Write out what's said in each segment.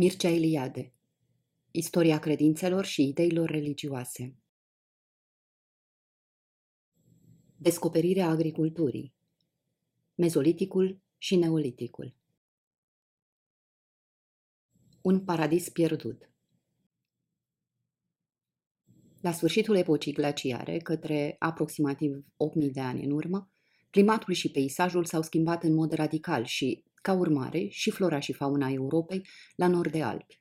Mircea Eliade. Istoria credințelor și ideilor religioase. Descoperirea agriculturii. Mezoliticul și Neoliticul. Un paradis pierdut. La sfârșitul epocii glaciare, către aproximativ 8.000 de ani în urmă, climatul și peisajul s-au schimbat în mod radical și ca urmare, și flora și fauna Europei la nord de Alpi.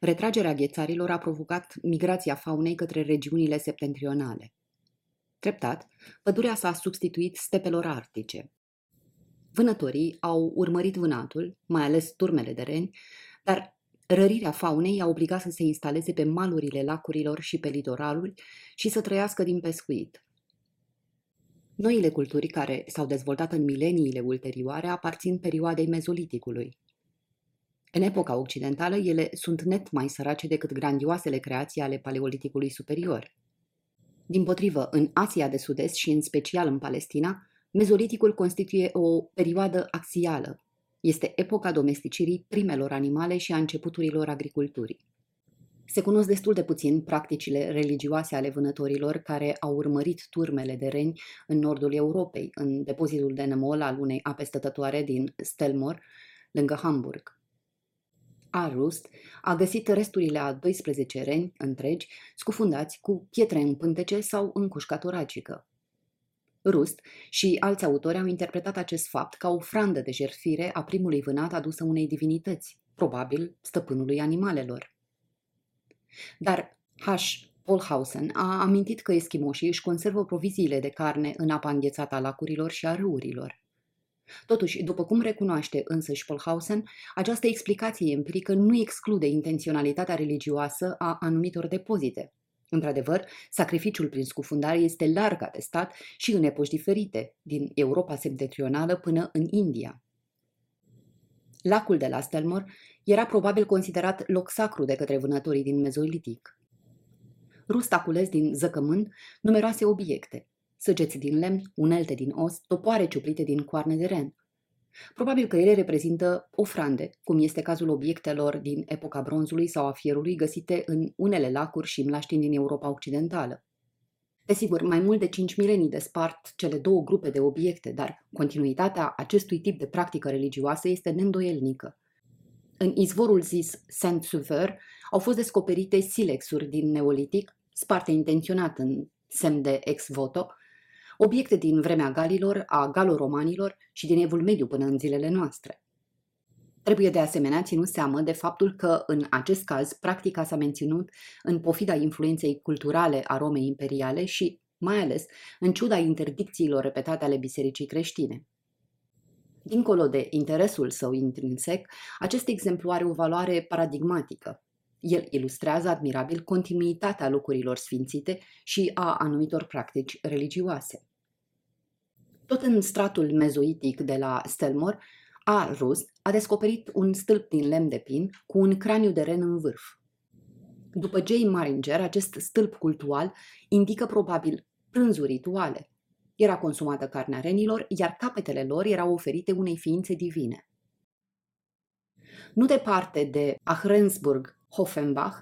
Retragerea ghețarilor a provocat migrația faunei către regiunile septentrionale. Treptat, pădurea s-a substituit stepelor arctice. Vânătorii au urmărit vânatul, mai ales turmele de reni, dar rărirea faunei i-a obligat să se instaleze pe malurile lacurilor și pe litoralul și să trăiască din pescuit. Noile culturi care s-au dezvoltat în mileniile ulterioare aparțin perioadei mezoliticului. În epoca occidentală, ele sunt net mai sărace decât grandioasele creații ale paleoliticului superior. Din potrivă, în Asia de Sud-Est și în special în Palestina, mezoliticul constituie o perioadă axială. Este epoca domesticirii primelor animale și a începuturilor agriculturii. Se cunosc destul de puțin practicile religioase ale vânătorilor care au urmărit turmele de reni în nordul Europei, în depozitul de nămol al unei ape stătătoare din Stelmor, lângă Hamburg. Arust a găsit resturile a 12 reni întregi, scufundați cu pietre în pântece sau în cușca toracică. Rust și alți autori au interpretat acest fapt ca o frandă de jertfire a primului vânat adusă unei divinități, probabil stăpânului animalelor. Dar H. Polhausen a amintit că eschimoșii își conservă proviziile de carne în apa înghețată a lacurilor și a râurilor. Totuși, după cum recunoaște însăși Polhausen, această explicație empirică nu exclude intenționalitatea religioasă a anumitor depozite. Într-adevăr, sacrificiul prin scufundare este larg atestat și în epoși diferite, din Europa septentrională până în India. Lacul de la Stelmor era probabil considerat loc sacru de către vânătorii din mezolitic. Rust a cules din zăcământ numeroase obiecte, săgeți din lemn, unelte din os, topoare ciuplite din coarne de ren. Probabil că ele reprezintă ofrande, cum este cazul obiectelor din epoca bronzului sau a fierului găsite în unele lacuri și mlaștini din Europa Occidentală. Desigur, mai mult de 5 milenii despart cele două grupe de obiecte, dar continuitatea acestui tip de practică religioasă este neîndoielnică. În izvorul zis Saint-Sauveur au fost descoperite silexuri din neolitic, sparte intenționat în semn de ex voto, obiecte din vremea galilor, a galoromanilor și din evul mediu până în zilele noastre. Trebuie de asemenea ținut seamă de faptul că, în acest caz, practica s-a menținut în pofida influenței culturale a Romei imperiale și, mai ales, în ciuda interdicțiilor repetate ale bisericii creștine. Dincolo de interesul său intrinsec, acest exemplu are o valoare paradigmatică. El ilustrează admirabil continuitatea lucrurilor sfințite și a anumitor practici religioase. Tot în stratul mezoitic de la Stelmor, a. Rust a descoperit un stâlp din lemn de pin cu un craniu de ren în vârf. După J. Maringer, acest stâlp cultual indică probabil prânzuri rituale. Era consumată carnea renilor, iar capetele lor erau oferite unei ființe divine. Nu departe de Ahrensburg-Hoffenbach,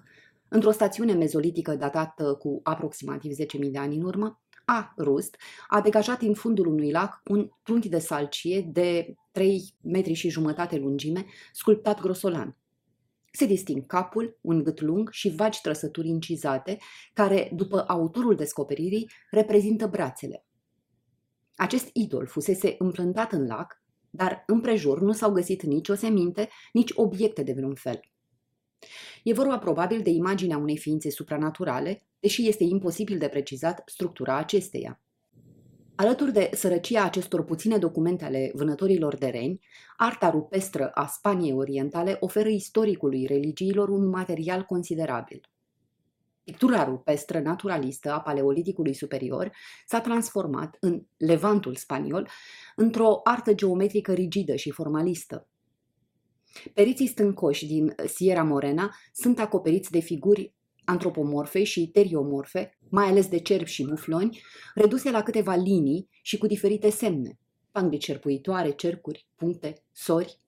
într-o stațiune mezolitică datată cu aproximativ 10.000 de ani în urmă, a. Rust a degajat în fundul unui lac un trunchi de salcie de 3 metri și jumătate lungime, sculptat grosolan. Se disting capul, un gât lung și vagi trăsături incizate, care, după autorul descoperirii, reprezintă brațele. Acest idol fusese împlântat în lac, dar împrejur nu s-au găsit nici o seminte, nici obiecte de vreun fel. E vorba probabil de imaginea unei ființe supranaturale, deși este imposibil de precizat structura acesteia. Alături de sărăcia acestor puține documente ale vânătorilor de reni, arta rupestră a Spaniei Orientale oferă istoricului religiilor un material considerabil. Pictura rupestră naturalistă a paleoliticului superior s-a transformat în Levantul spaniol într-o artă geometrică rigidă și formalistă. Periții stâncoși din Sierra Morena sunt acoperiți de figuri antropomorfe și teriomorfe, mai ales de cerbi și mufloni, reduse la câteva linii și cu diferite semne, panglici cerpuitoare, cercuri, puncte, sori.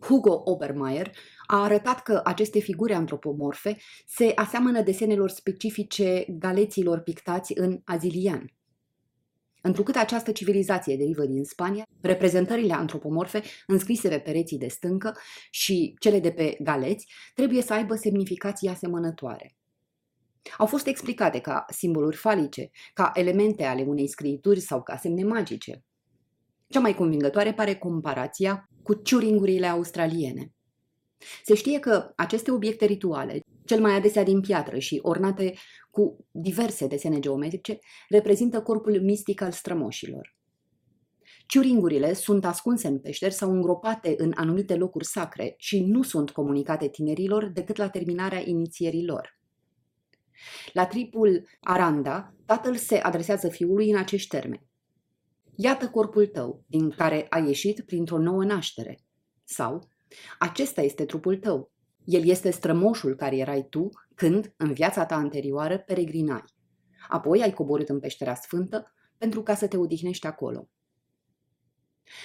Hugo Obermeier a arătat că aceste figuri antropomorfe se aseamănă desenelor specifice galeților pictați în azilian. Întrucât această civilizație derivă din Spania, reprezentările antropomorfe înscrise pe pereții de stâncă și cele de pe galeți trebuie să aibă semnificații asemănătoare. Au fost explicate ca simboluri falice, ca elemente ale unei scriituri sau ca semne magice. Cea mai convingătoare pare comparația cu ciuringurile australiene. Se știe că aceste obiecte rituale, cel mai adesea din piatră și ornate cu diverse desene geometrice, reprezintă corpul mistic al strămoșilor. Ciuringurile sunt ascunse în peșteri sau îngropate în anumite locuri sacre și nu sunt comunicate tinerilor decât la terminarea inițierii lor. La tripul Aranda, tatăl se adresează fiului în acești termeni. Iată corpul tău, din care ai ieșit printr-o nouă naștere. Sau, acesta este trupul tău. El este strămoșul care erai tu când, în viața ta anterioară, peregrinai. Apoi ai coborât în peștera sfântă pentru ca să te odihnești acolo.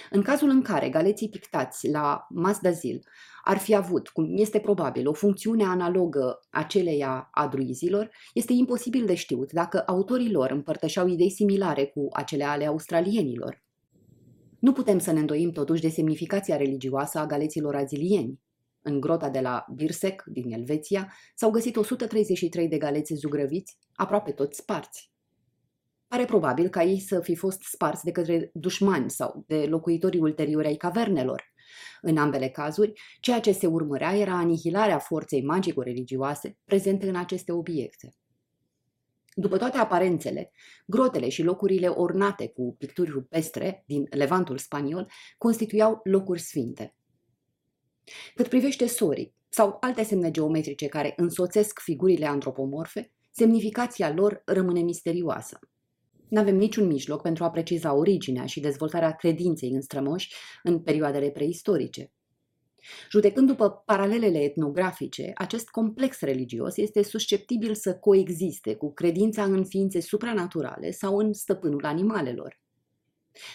În cazul în care galeții pictați la Masdazil ar fi avut, cum este probabil, o funcțiune analogă aceleia a druizilor, este imposibil de știut dacă autorii lor împărtășeau idei similare cu acele ale australienilor. Nu putem să ne îndoim totuși de semnificația religioasă a galeților azilieni. În grota de la Birsec, din Elveția, s-au găsit 133 de galeți zugrăviți, aproape toți sparți. Pare probabil ca ei să fi fost sparți de către dușmani sau de locuitorii ulteriori ai cavernelor. În ambele cazuri, ceea ce se urmărea era anihilarea forței magico-religioase prezente în aceste obiecte. După toate aparențele, grotele și locurile ornate cu picturi rupestre din Levantul spaniol constituiau locuri sfinte. Cât privește sorii sau alte semne geometrice care însoțesc figurile antropomorfe, semnificația lor rămâne misterioasă. Nu avem niciun mijloc pentru a preciza originea și dezvoltarea credinței în strămoși în perioadele preistorice. Judecând după paralelele etnografice, acest complex religios este susceptibil să coexiste cu credința în ființe supranaturale sau în stăpânul animalelor.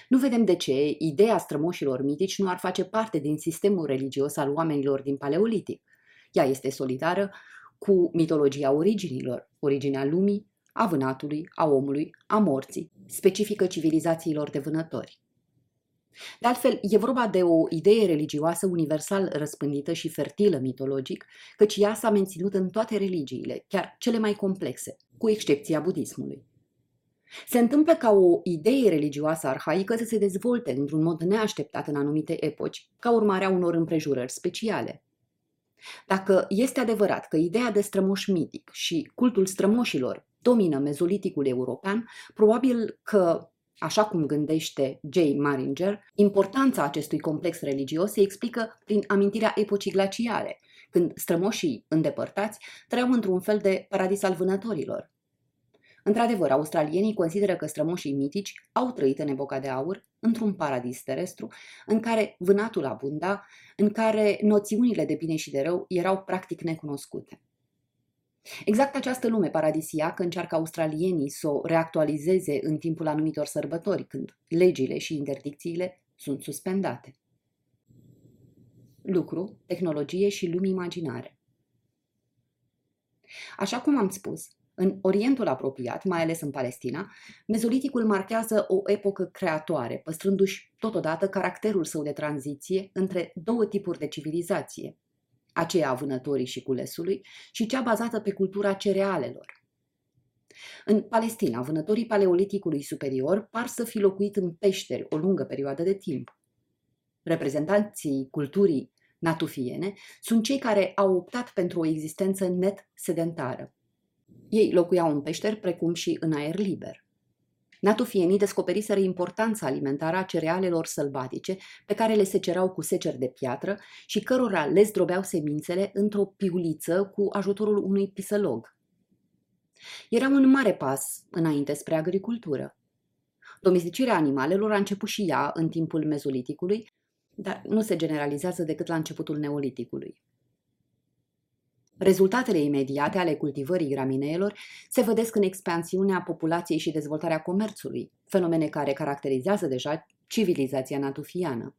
Nu vedem de ce ideea strămoșilor mitici nu ar face parte din sistemul religios al oamenilor din Paleolitic. Ea este solidară cu mitologia originilor, originea lumii, a vânatului, a omului, a morții, specifică civilizațiilor de vânători. De altfel, e vorba de o idee religioasă universal răspândită și fertilă mitologic, căci ea s-a menținut în toate religiile, chiar cele mai complexe, cu excepția budismului. Se întâmplă ca o idee religioasă arhaică să se dezvolte într-un mod neașteptat în anumite epoci, ca urmare a unor împrejurări speciale. Dacă este adevărat că ideea de strămoș mitic și cultul strămoșilor domină mezoliticul european, probabil că Așa cum gândește J. Maringer, importanța acestui complex religios se explică prin amintirea epocii glaciale, când strămoșii îndepărtați trăiau într-un fel de paradis al vânătorilor. Într-adevăr, australienii consideră că strămoșii mitici au trăit în epoca de aur într-un paradis terestru, în care vânatul abunda, în care noțiunile de bine și de rău erau practic necunoscute. Exact această lume paradisiacă încearcă australienii să o reactualizeze în timpul anumitor sărbători, când legile și interdicțiile sunt suspendate. Lucru, tehnologie și lumi imaginare. Așa cum am spus, în Orientul apropiat, mai ales în Palestina, mezoliticul marchează o epocă creatoare, păstrându-și totodată caracterul său de tranziție între două tipuri de civilizație, aceea a vânătorii și culesului, și cea bazată pe cultura cerealelor. În Palestina, vânătorii paleoliticului superior par să fi locuit în peșteri o lungă perioadă de timp. Reprezentanții culturii natufiene sunt cei care au optat pentru o existență net sedentară. Ei locuiau în peșteri precum și în aer liber. Natufienii descoperiseră importanța alimentară a cerealelor sălbatice pe care le secerau cu seceri de piatră și cărora le zdrobeau semințele într-o piuliță cu ajutorul unui pisălog. Era un mare pas înainte spre agricultură. Domesticirea animalelor a început și ea în timpul mezoliticului, dar nu se generalizează decât la începutul neoliticului. Rezultatele imediate ale cultivării gramineelor se vădesc în expansiunea populației și dezvoltarea comerțului, fenomene care caracterizează deja civilizația natufiană.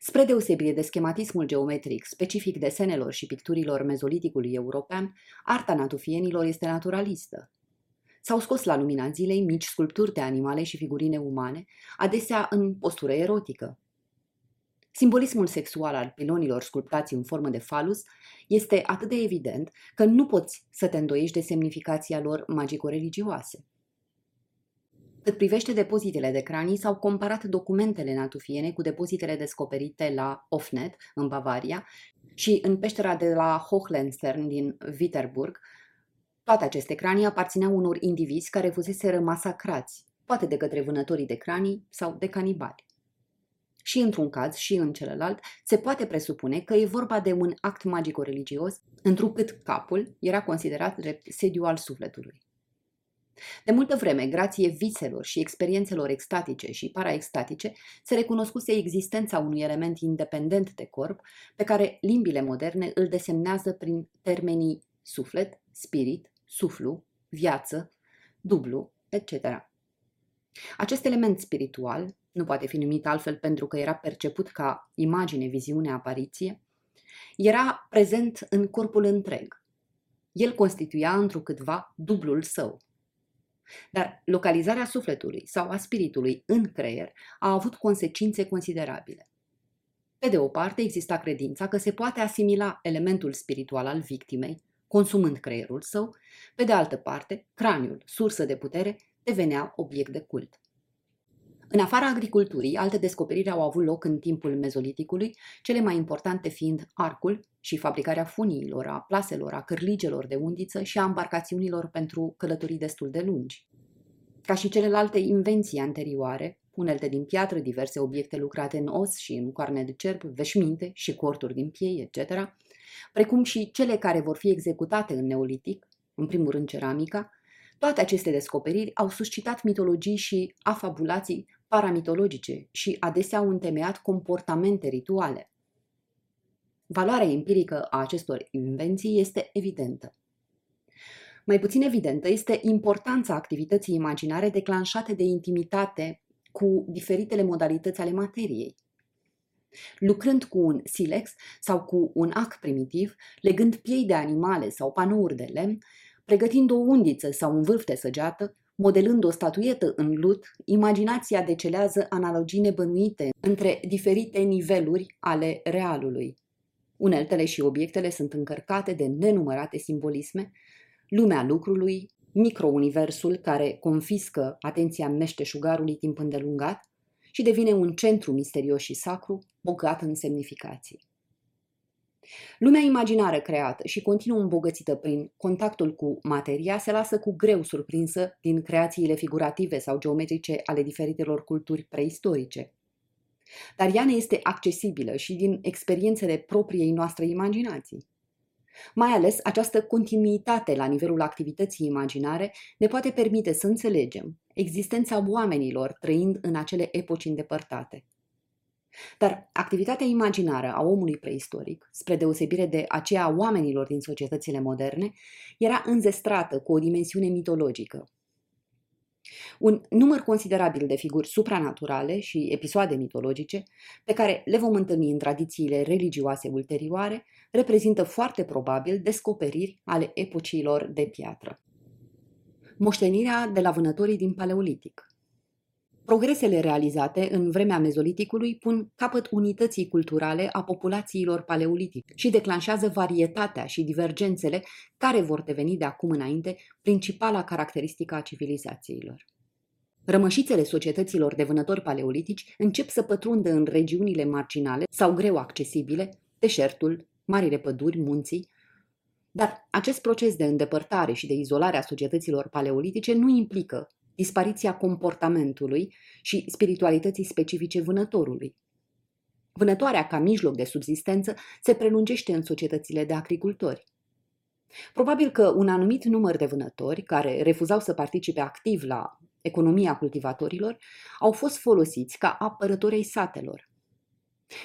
Spre deosebire de schematismul geometric specific desenelor și picturilor mezoliticului european, arta natufienilor este naturalistă. S-au scos la lumina zilei mici sculpturi de animale și figurine umane, adesea în postură erotică. Simbolismul sexual al pilonilor sculptați în formă de falus este atât de evident că nu poți să te îndoiești de semnificația lor magico-religioase. Cât privește depozitele de cranii, s-au comparat documentele natufiene cu depozitele descoperite la Ofnet, în Bavaria, și în peștera de la Hochlenstern din Witterburg. Toate aceste cranii aparțineau unor indivizi care fuseseră masacrați, poate de către vânătorii de cranii sau de canibali. Și într-un caz și în celălalt, se poate presupune că e vorba de un act magico-religios, întrucât capul era considerat drept sediu al sufletului. De multă vreme, grație viselor și experiențelor extatice și paraextatice, se recunoscuse existența unui element independent de corp, pe care limbile moderne îl desemnează prin termenii suflet, spirit, suflu, viață, dublu, etc. Acest element spiritual, nu poate fi numit altfel pentru că era perceput ca imagine, viziune, apariție, era prezent în corpul întreg. El constituia întrucâtva dublul său. Dar localizarea sufletului sau a spiritului în creier a avut consecințe considerabile. Pe de o parte, exista credința că se poate asimila elementul spiritual al victimei, consumând creierul său, pe de altă parte, craniul, sursă de putere, devenea obiect de cult. În afara agriculturii, alte descoperiri au avut loc în timpul mezoliticului, cele mai importante fiind arcul și fabricarea funiilor, a plaselor, a cârligelor de undiță și a embarcațiunilor pentru călătorii destul de lungi. Ca și celelalte invenții anterioare, unelte din piatră, diverse obiecte lucrate în os și în coarne de cerb, veșminte și corturi din piei, etc., precum și cele care vor fi executate în neolitic, în primul rând ceramica, toate aceste descoperiri au suscitat mitologii și afabulații paramitologice și adesea au întemeiat comportamente rituale. Valoarea empirică a acestor invenții este evidentă. Mai puțin evidentă este importanța activității imaginare declanșate de intimitate cu diferitele modalități ale materiei. Lucrând cu un silex sau cu un ac primitiv, legând piei de animale sau panouri de lemn, pregătind o undiță sau un vârf de săgeată, modelând o statuietă în lut, imaginația decelează analogii nebănuite între diferite niveluri ale realului. Uneltele și obiectele sunt încărcate de nenumărate simbolisme, lumea lucrului, microuniversul care confiscă atenția meșteșugarului timp îndelungat și devine un centru misterios și sacru, bogat în semnificații. Lumea imaginară creată și continuă îmbogățită prin contactul cu materia se lasă cu greu surprinsă din creațiile figurative sau geometrice ale diferitelor culturi preistorice. Dar ea ne este accesibilă și din experiențele propriei noastre imaginații. Mai ales această continuitate la nivelul activității imaginare ne poate permite să înțelegem existența oamenilor trăind în acele epoci îndepărtate. Dar activitatea imaginară a omului preistoric, spre deosebire de aceea a oamenilor din societățile moderne, era înzestrată cu o dimensiune mitologică. Un număr considerabil de figuri supranaturale și episoade mitologice, pe care le vom întâlni în tradițiile religioase ulterioare, reprezintă foarte probabil descoperiri ale epocilor de piatră. Moștenirea de la vânătorii din Paleolitic Progresele realizate în vremea mezoliticului pun capăt unității culturale a populațiilor paleolitice și declanșează varietatea și divergențele care vor deveni de acum înainte principala caracteristică a civilizațiilor. Rămășițele societăților de vânători paleolitici încep să pătrundă în regiunile marginale sau greu accesibile, deșertul, marile păduri, munții, dar acest proces de îndepărtare și de izolare a societăților paleolitice nu implică dispariția comportamentului și spiritualității specifice vânătorului. Vânătoarea ca mijloc de subzistență se prelungește în societățile de agricultori. Probabil că un anumit număr de vânători care refuzau să participe activ la economia cultivatorilor au fost folosiți ca apărători ai satelor.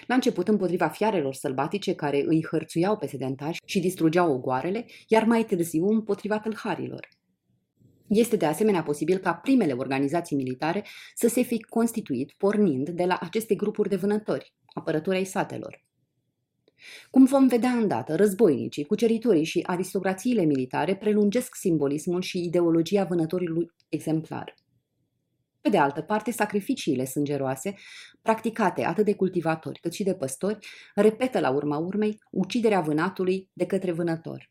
La început împotriva fiarelor sălbatice care îi hărțuiau pe sedentari și distrugeau ogoarele, iar mai târziu împotriva tâlharilor. Este de asemenea posibil ca primele organizații militare să se fi constituit pornind de la aceste grupuri de vânători, apărători ai satelor. Cum vom vedea îndată, războinicii, cuceritorii și aristocrațiile militare prelungesc simbolismul și ideologia vânătorului exemplar. Pe de altă parte, sacrificiile sângeroase, practicate atât de cultivatori cât și de păstori, repetă la urma urmei uciderea vânatului de către vânător.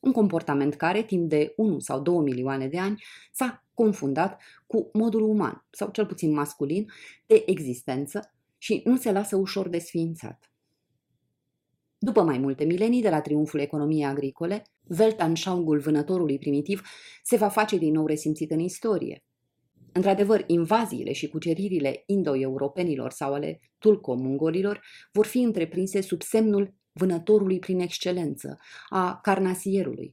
Un comportament care, timp de 1 sau 2 milioane de ani, s-a confundat cu modul uman, sau cel puțin masculin, de existență și nu se lasă ușor desființat. După mai multe milenii de la triumful economiei agricole, Weltanschauungul vânătorului primitiv se va face din nou resimțit în istorie. Într-adevăr, invaziile și cuceririle indo-europenilor sau ale tulco-mongolilor vor fi întreprinse sub semnul vânătorului prin excelență, a carnasierului.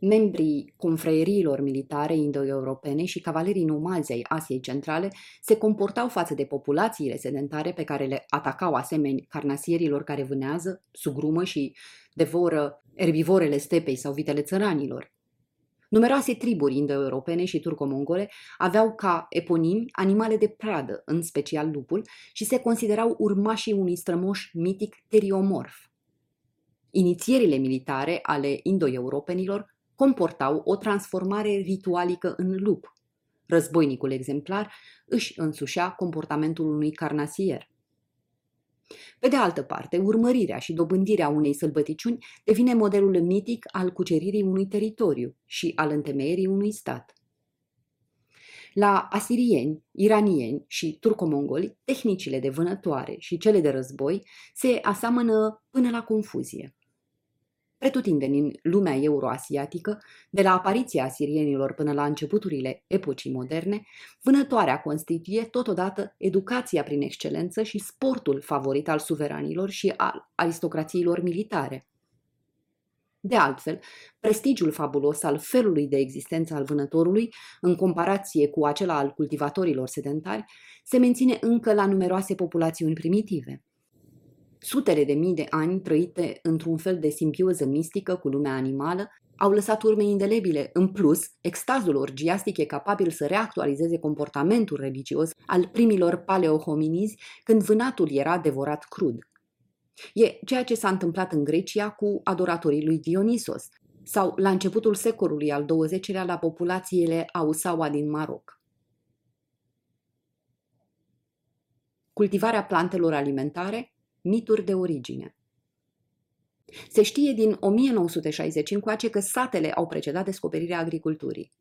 Membrii confreieriilor militare indo-europene și cavalerii nomazi ai Asiei Centrale se comportau față de populațiile sedentare pe care le atacau asemeni carnasierilor care vânează, sugrumă și devoră erbivorele stepei sau vitele țăranilor. Numeroase triburi indo-europene și turco-mongole aveau ca eponimi animale de pradă, în special lupul, și se considerau urmașii unui strămoș mitic teriomorf. Inițierile militare ale indo-europenilor comportau o transformare ritualică în lup. Războinicul exemplar își însușea comportamentul unui carnasier. Pe de altă parte, urmărirea și dobândirea unei sălbăticiuni devine modelul mitic al cuceririi unui teritoriu și al întemeierii unui stat. La asirieni, iranieni și turcomongoli, tehnicile de vânătoare și cele de război se aseamănă până la confuzie. Pretutindeni în lumea euroasiatică, de la apariția asirienilor până la începuturile epocii moderne, vânătoarea constituie totodată educația prin excelență și sportul favorit al suveranilor și al aristocrațiilor militare. De altfel, prestigiul fabulos al felului de existență al vânătorului, în comparație cu acela al cultivatorilor sedentari, se menține încă la numeroase populațiuni primitive. Sutele de mii de ani trăite într-un fel de simbioză mistică cu lumea animală au lăsat urme indelebile. În plus, extazul orgiastic e capabil să reactualizeze comportamentul religios al primilor paleohominizi când vânatul era devorat crud. E ceea ce s-a întâmplat în Grecia cu adoratorii lui Dionisos sau la începutul secolului al XX-lea la populațiile Ausaua din Maroc. Cultivarea plantelor alimentare Mituri de origine Se știe din 1960 încoace că satele au precedat descoperirea agriculturii.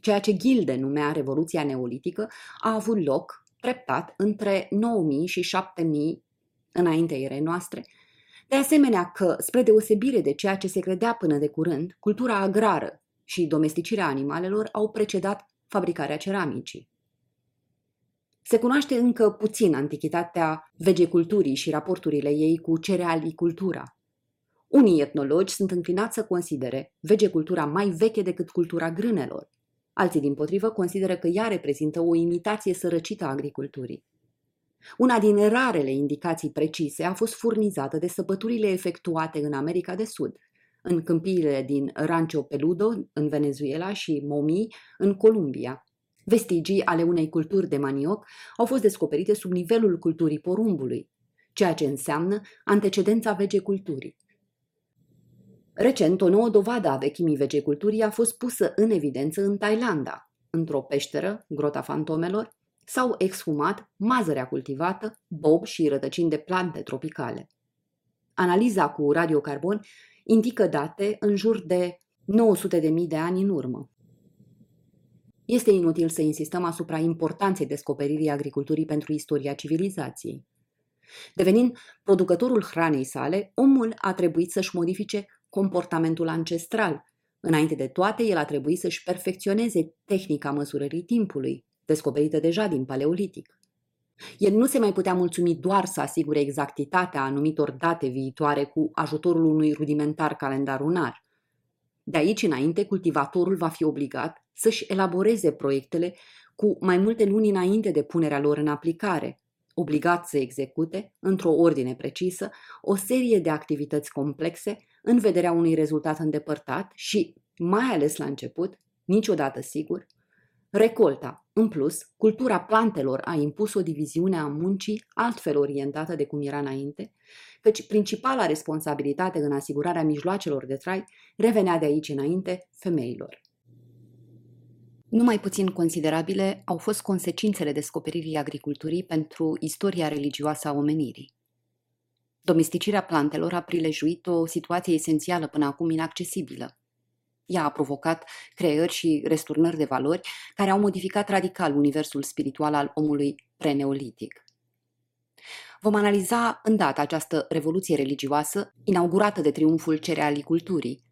Ceea ce Gilde numea Revoluția Neolitică a avut loc treptat între 9000 și 7000 înaintea erei noastre, de asemenea că, spre deosebire de ceea ce se credea până de curând, cultura agrară și domesticirea animalelor au precedat fabricarea ceramicii. Se cunoaște încă puțin antichitatea vegeculturii și raporturile ei cu cerealicultura. Unii etnologi sunt înclinați să considere vegecultura mai veche decât cultura grânelor. Alții, din potrivă, consideră că ea reprezintă o imitație sărăcită a agriculturii. Una din rarele indicații precise a fost furnizată de săpăturile efectuate în America de Sud, în câmpiile din Rancho Peludo, în Venezuela, și Momi, în Columbia, Vestigii ale unei culturi de manioc au fost descoperite sub nivelul culturii porumbului, ceea ce înseamnă antecedența vegeculturii. Recent, o nouă dovadă a vechimii vegeculturii a fost pusă în evidență în Thailanda. Într-o peșteră, Grota Fantomelor, s-au exhumat mazărea cultivată, bob și rătăcini de plante tropicale. Analiza cu radiocarbon indică date în jur de 900.000 de ani în urmă. Este inutil să insistăm asupra importanței descoperirii agriculturii pentru istoria civilizației. Devenind producătorul hranei sale, omul a trebuit să-și modifice comportamentul ancestral. Înainte de toate, el a trebuit să-și perfecționeze tehnica măsurării timpului, descoperită deja din paleolitic. El nu se mai putea mulțumi doar să asigure exactitatea anumitor date viitoare cu ajutorul unui rudimentar calendar lunar. De aici înainte, cultivatorul va fi obligat să-și elaboreze proiectele cu mai multe luni înainte de punerea lor în aplicare, obligat să execute, într-o ordine precisă, o serie de activități complexe în vederea unui rezultat îndepărtat și, mai ales la început, niciodată sigur, recolta, în plus, cultura plantelor a impus o diviziune a muncii altfel orientată de cum era înainte, căci principala responsabilitate în asigurarea mijloacelor de trai revenea de aici înainte femeilor. Numai puțin considerabile au fost consecințele descoperirii agriculturii pentru istoria religioasă a omenirii. Domesticirea plantelor a prilejuit o situație esențială până acum inaccesibilă. Ea a provocat creări și resturnări de valori care au modificat radical universul spiritual al omului preneolitic. Vom analiza îndată această revoluție religioasă inaugurată de triumful cerealiculturii,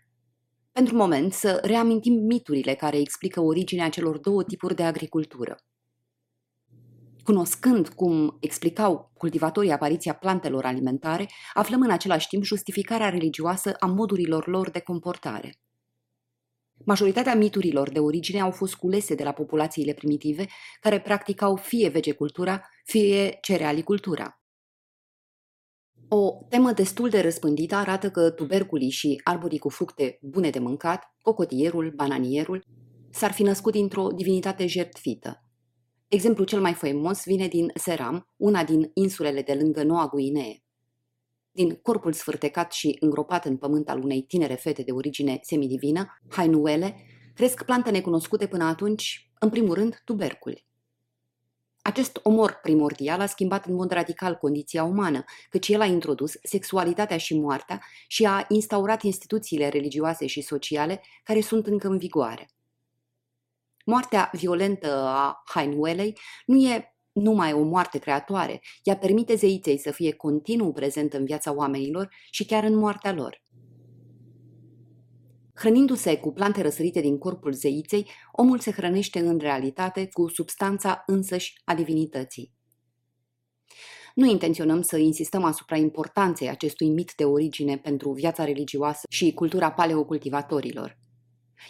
pentru moment să reamintim miturile care explică originea celor două tipuri de agricultură. Cunoscând cum explicau cultivatorii apariția plantelor alimentare, aflăm în același timp justificarea religioasă a modurilor lor de comportare. Majoritatea miturilor de origine au fost culese de la populațiile primitive, care practicau fie vegecultura, fie cerealicultura. O temă destul de răspândită arată că tuberculii și arborii cu fructe bune de mâncat, cocotierul, bananierul, s-ar fi născut dintr-o divinitate jertfită. Exemplul cel mai faimos vine din Seram, una din insulele de lângă Noua Guinee. Din corpul sfârtecat și îngropat în pământ al unei tinere fete de origine semidivină, hainuele, cresc plante necunoscute până atunci, în primul rând, tuberculi. Acest omor primordial a schimbat în mod radical condiția umană, căci el a introdus sexualitatea și moartea și a instaurat instituțiile religioase și sociale care sunt încă în vigoare. Moartea violentă a Hainuelei nu e numai o moarte creatoare, ea permite zeiței să fie continuu prezent în viața oamenilor și chiar în moartea lor. Hrănindu-se cu plante răsărite din corpul zeiței, omul se hrănește în realitate cu substanța însăși a divinității. Nu intenționăm să insistăm asupra importanței acestui mit de origine pentru viața religioasă și cultura paleocultivatorilor.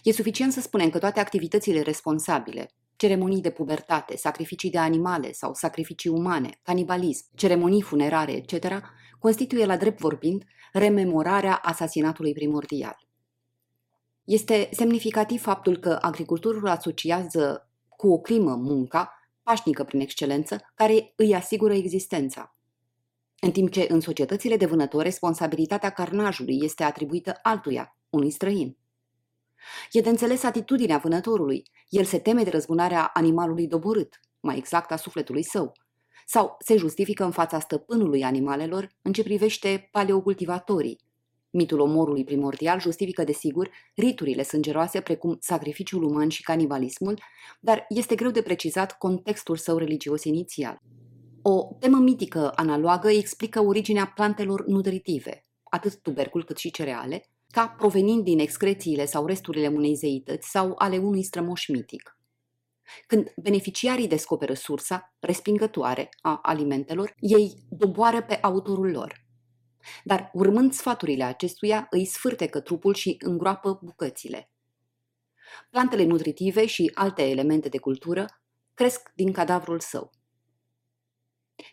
E suficient să spunem că toate activitățile responsabile, ceremonii de pubertate, sacrificii de animale sau sacrificii umane, canibalism, ceremonii funerare, etc., constituie la drept vorbind rememorarea asasinatului primordial. Este semnificativ faptul că agricultorul asociază cu o crimă munca, pașnică prin excelență, care îi asigură existența. În timp ce în societățile de vânători responsabilitatea carnajului este atribuită altuia, unui străin. E de înțeles atitudinea vânătorului. El se teme de răzbunarea animalului doborât, mai exact a sufletului său, sau se justifică în fața stăpânului animalelor în ce privește paleocultivatorii, Mitul omorului primordial justifică, desigur, riturile sângeroase precum sacrificiul uman și canibalismul, dar este greu de precizat contextul său religios inițial. O temă mitică analogă explică originea plantelor nutritive, atât tubercul cât și cereale, ca provenind din excrețiile sau resturile unei zeități sau ale unui strămoș mitic. Când beneficiarii descoperă sursa respingătoare a alimentelor, ei doboară pe autorul lor. Dar, urmând sfaturile acestuia, îi sfârtecă trupul și îngroapă bucățile. Plantele nutritive și alte elemente de cultură cresc din cadavrul său.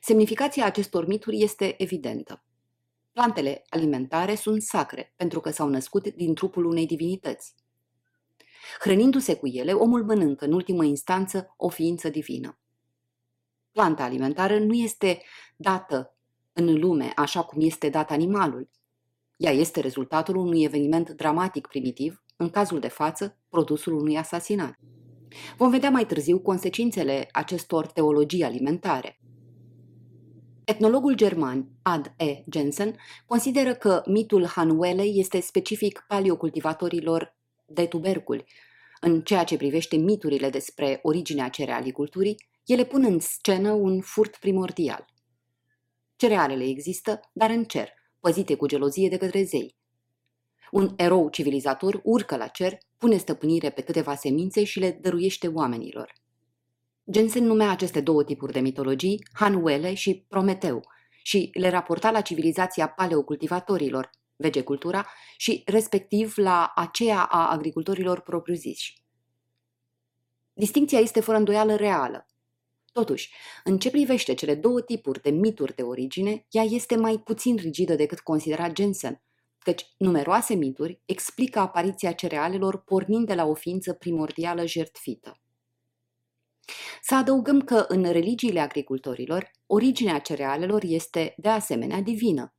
Semnificația acestor mituri este evidentă. Plantele alimentare sunt sacre pentru că s-au născut din trupul unei divinități. Hrănindu-se cu ele, omul mănâncă în ultimă instanță o ființă divină. Planta alimentară nu este dată în lume așa cum este dat animalul. Ea este rezultatul unui eveniment dramatic primitiv, în cazul de față, produsul unui asasinat. Vom vedea mai târziu consecințele acestor teologii alimentare. Etnologul german Ad E. Jensen consideră că mitul Hanuelei este specific paleocultivatorilor de tuberculi. În ceea ce privește miturile despre originea cerealiculturii, ele pun în scenă un furt primordial – Cerealele există, dar în cer, păzite cu gelozie de către zei. Un erou civilizator urcă la cer, pune stăpânire pe câteva semințe și le dăruiește oamenilor. Jensen numea aceste două tipuri de mitologii Hanuele și Prometeu și le raporta la civilizația paleocultivatorilor, vegecultura, și respectiv la aceea a agricultorilor propriu-ziși. Distincția este fără îndoială reală. Totuși, în ce privește cele două tipuri de mituri de origine, ea este mai puțin rigidă decât considera Jensen, căci numeroase mituri explică apariția cerealelor pornind de la o ființă primordială jertfită. Să adăugăm că în religiile agricultorilor, originea cerealelor este de asemenea divină.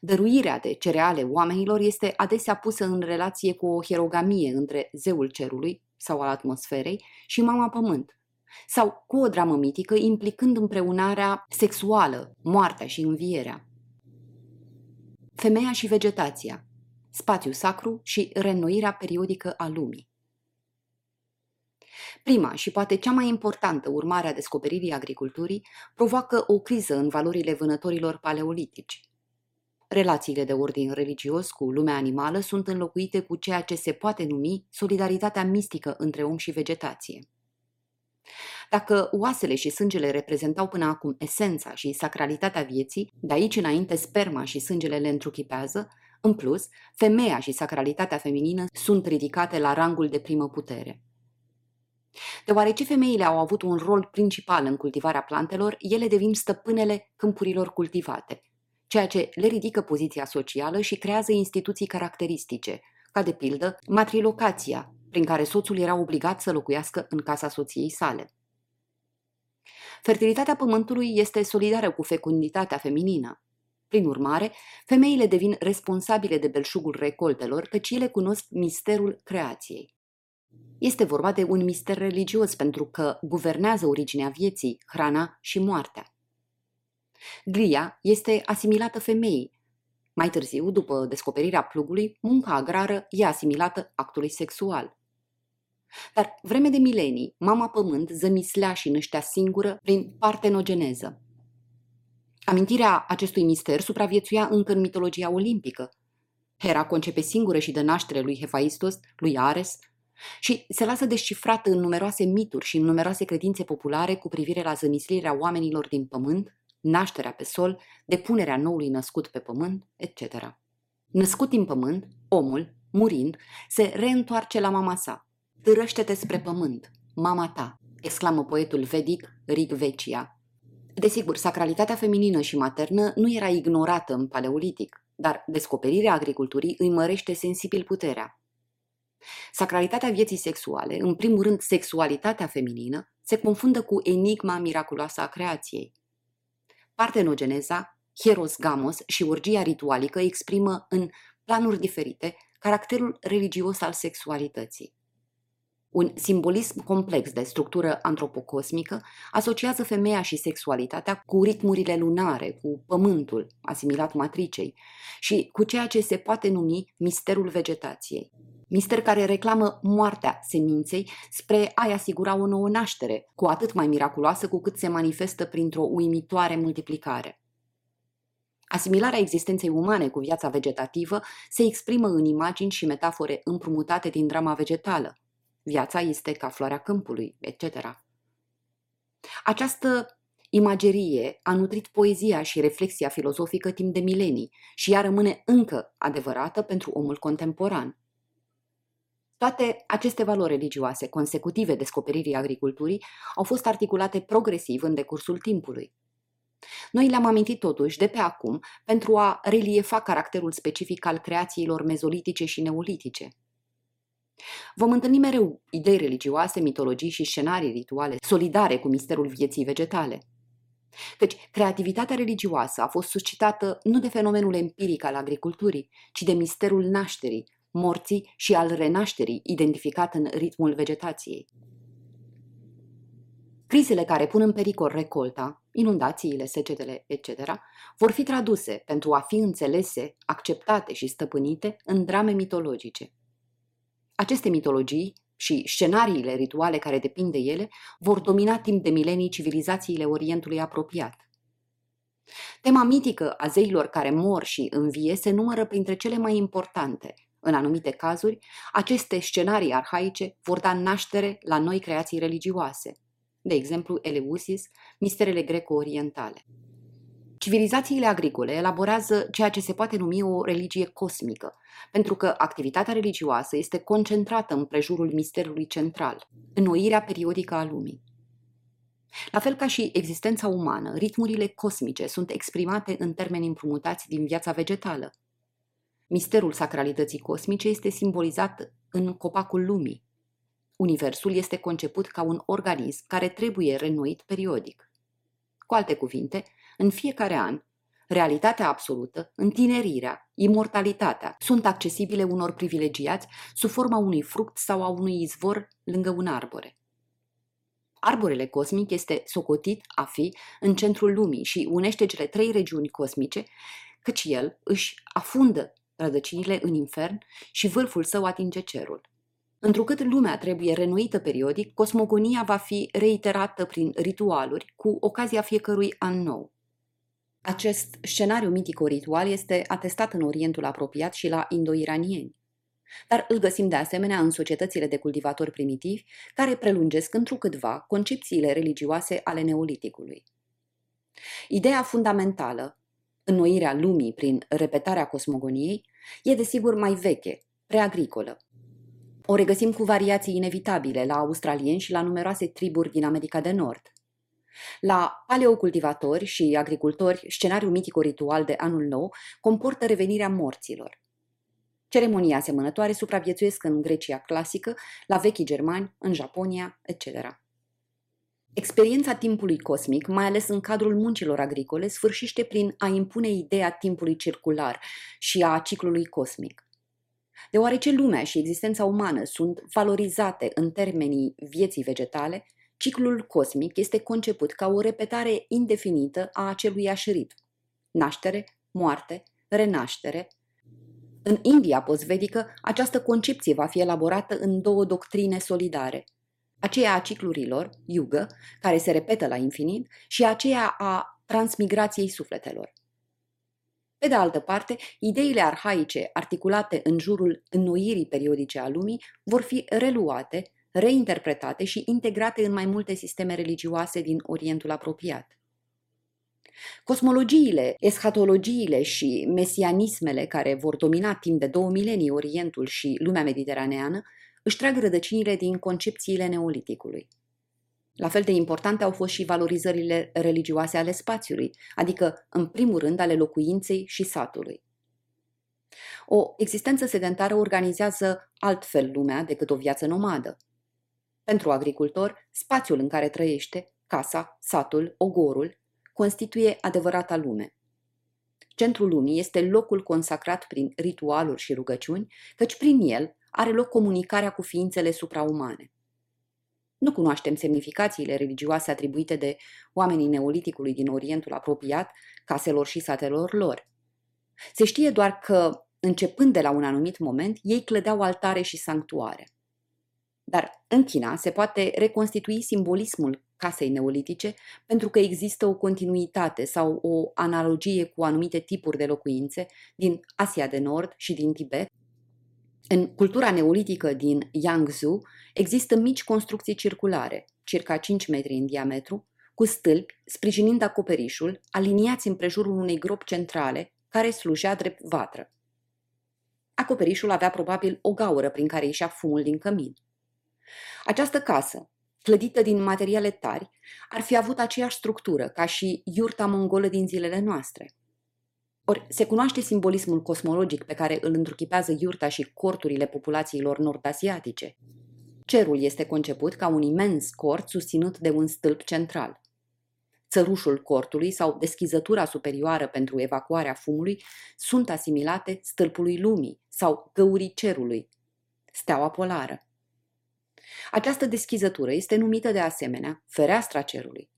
Dăruirea de cereale oamenilor este adesea pusă în relație cu o hierogamie între zeul cerului sau al atmosferei și mama pământ, sau cu o dramă mitică implicând împreunarea sexuală, moartea și învierea. Femeia și vegetația, spațiu sacru și reînnoirea periodică a lumii. Prima și poate cea mai importantă urmare a descoperirii agriculturii provoacă o criză în valorile vânătorilor paleolitici. Relațiile de ordin religios cu lumea animală sunt înlocuite cu ceea ce se poate numi solidaritatea mistică între om și vegetație. Dacă oasele și sângele reprezentau până acum esența și sacralitatea vieții, de aici înainte sperma și sângele le întruchipează, în plus, femeia și sacralitatea feminină sunt ridicate la rangul de primă putere. Deoarece femeile au avut un rol principal în cultivarea plantelor, ele devin stăpânele câmpurilor cultivate, ceea ce le ridică poziția socială și creează instituții caracteristice, ca de pildă matrilocația, prin care soțul era obligat să locuiască în casa soției sale. Fertilitatea pământului este solidară cu fecunditatea feminină. Prin urmare, femeile devin responsabile de belșugul recoltelor, căci ele cunosc misterul creației. Este vorba de un mister religios pentru că guvernează originea vieții, hrana și moartea. Glia este asimilată femeii. Mai târziu, după descoperirea plugului, munca agrară e asimilată actului sexual. Dar vreme de milenii, mama pământ zămislea și năștea singură prin partenogeneză. Amintirea acestui mister supraviețuia încă în mitologia olimpică. Hera concepe singură și de naștere lui Hephaistos, lui Ares, și se lasă descifrată în numeroase mituri și în numeroase credințe populare cu privire la zămislirea oamenilor din pământ, nașterea pe sol, depunerea noului născut pe pământ, etc. Născut din pământ, omul, murind, se reîntoarce la mama sa. Târăște-te spre pământ, mama ta, exclamă poetul vedic Rig Vecia. Desigur, sacralitatea feminină și maternă nu era ignorată în paleolitic, dar descoperirea agriculturii îi mărește sensibil puterea. Sacralitatea vieții sexuale, în primul rând sexualitatea feminină, se confundă cu enigma miraculoasă a creației. Partenogeneza, hieros gamos și urgia ritualică exprimă în planuri diferite caracterul religios al sexualității. Un simbolism complex de structură antropocosmică asociază femeia și sexualitatea cu ritmurile lunare, cu pământul, asimilat matricei, și cu ceea ce se poate numi misterul vegetației mister care reclamă moartea seminței spre a-i asigura o nouă naștere, cu atât mai miraculoasă cu cât se manifestă printr-o uimitoare multiplicare. Asimilarea existenței umane cu viața vegetativă se exprimă în imagini și metafore împrumutate din drama vegetală. Viața este ca floarea câmpului, etc. Această imagerie a nutrit poezia și reflexia filozofică timp de milenii și ea rămâne încă adevărată pentru omul contemporan. Toate aceste valori religioase consecutive descoperirii agriculturii au fost articulate progresiv în decursul timpului. Noi le-am amintit totuși de pe acum pentru a reliefa caracterul specific al creațiilor mezolitice și neolitice. Vom întâlni mereu idei religioase, mitologii și scenarii rituale solidare cu misterul vieții vegetale. Căci creativitatea religioasă a fost suscitată nu de fenomenul empiric al agriculturii, ci de misterul nașterii, morții și al renașterii identificat în ritmul vegetației. Crizele care pun în pericol recolta, inundațiile, secetele, etc., vor fi traduse pentru a fi înțelese, acceptate și stăpânite în drame mitologice. Aceste mitologii și scenariile rituale care depind de ele vor domina timp de milenii civilizațiile Orientului apropiat. Tema mitică a zeilor care mor și învie se numără printre cele mai importante, în anumite cazuri, aceste scenarii arhaice vor da naștere la noi creații religioase, de exemplu Eleusis, misterele greco-orientale. Civilizațiile agricole elaborează ceea ce se poate numi o religie cosmică, pentru că activitatea religioasă este concentrată în prejurul misterului central, înnoirea periodică a lumii. La fel ca și existența umană, ritmurile cosmice sunt exprimate în termeni împrumutați din viața vegetală, Misterul sacralității cosmice este simbolizat în copacul lumii. Universul este conceput ca un organism care trebuie renuit periodic. Cu alte cuvinte, în fiecare an, realitatea absolută, întinerirea, imortalitatea sunt accesibile unor privilegiați sub forma unui fruct sau a unui izvor lângă un arbore. Arborele cosmic este socotit a fi în centrul lumii și unește cele trei regiuni cosmice, căci el își afundă rădăcinile în infern și vârful său atinge cerul. Întrucât lumea trebuie renuită periodic, cosmogonia va fi reiterată prin ritualuri cu ocazia fiecărui an nou. Acest scenariu mitico-ritual este atestat în Orientul apropiat și la indo-iranieni. Dar îl găsim de asemenea în societățile de cultivatori primitivi, care prelungesc întrucâtva concepțiile religioase ale neoliticului. Ideea fundamentală, înnoirea lumii prin repetarea cosmogoniei, e desigur mai veche, preagricolă. O regăsim cu variații inevitabile la australieni și la numeroase triburi din America de Nord. La paleocultivatori și agricultori, scenariul mitico-ritual de anul nou comportă revenirea morților. Ceremonii asemănătoare supraviețuiesc în Grecia clasică, la vechii germani, în Japonia, etc. Experiența timpului cosmic, mai ales în cadrul muncilor agricole, sfârșește prin a impune ideea timpului circular și a ciclului cosmic. Deoarece lumea și existența umană sunt valorizate în termenii vieții vegetale, ciclul cosmic este conceput ca o repetare indefinită a acelui ritm. Naștere, moarte, renaștere, în India postvedică, această concepție va fi elaborată în două doctrine solidare. Aceea a ciclurilor, yuga, care se repetă la infinit, și aceea a transmigrației sufletelor. Pe de altă parte, ideile arhaice articulate în jurul înnoirii periodice a lumii vor fi reluate, reinterpretate și integrate în mai multe sisteme religioase din Orientul apropiat. Cosmologiile, eschatologiile și mesianismele care vor domina timp de două milenii Orientul și lumea mediteraneană își trag rădăcinile din concepțiile neoliticului. La fel de importante au fost și valorizările religioase ale spațiului, adică, în primul rând, ale locuinței și satului. O existență sedentară organizează altfel lumea decât o viață nomadă. Pentru agricultor, spațiul în care trăiește, casa, satul, ogorul, constituie adevărata lume. Centrul lumii este locul consacrat prin ritualuri și rugăciuni, căci prin el are loc comunicarea cu ființele supraumane. Nu cunoaștem semnificațiile religioase atribuite de oamenii neoliticului din Orientul apropiat, caselor și satelor lor. Se știe doar că, începând de la un anumit moment, ei clădeau altare și sanctuare. Dar în China se poate reconstitui simbolismul casei neolitice pentru că există o continuitate sau o analogie cu anumite tipuri de locuințe din Asia de Nord și din Tibet. În cultura neolitică din Yangzhou există mici construcții circulare, circa 5 metri în diametru, cu stâlpi sprijinind acoperișul, aliniați împrejurul unei gropi centrale care slujea drept vatră. Acoperișul avea probabil o gaură prin care ieșea fumul din cămin. Această casă, clădită din materiale tari, ar fi avut aceeași structură ca și iurta mongolă din zilele noastre. Ori se cunoaște simbolismul cosmologic pe care îl întruchipează iurta și corturile populațiilor nord-asiatice. Cerul este conceput ca un imens cort susținut de un stâlp central. Țărușul cortului sau deschizătura superioară pentru evacuarea fumului sunt asimilate stâlpului lumii sau găurii cerului, steaua polară. Această deschizătură este numită de asemenea fereastra cerului.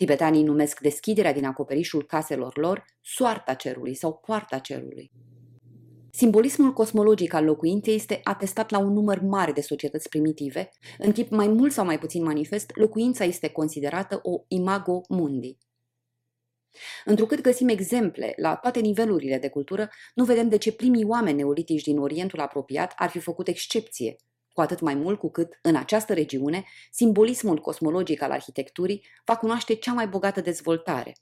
Tibetanii numesc deschiderea din acoperișul caselor lor soarta cerului sau poarta cerului. Simbolismul cosmologic al locuinței este atestat la un număr mare de societăți primitive. În chip mai mult sau mai puțin manifest, locuința este considerată o imago mundi. Întrucât găsim exemple la toate nivelurile de cultură, nu vedem de ce primii oameni neolitici din Orientul apropiat ar fi făcut excepție cu atât mai mult cu cât, în această regiune, simbolismul cosmologic al arhitecturii va cunoaște cea mai bogată dezvoltare.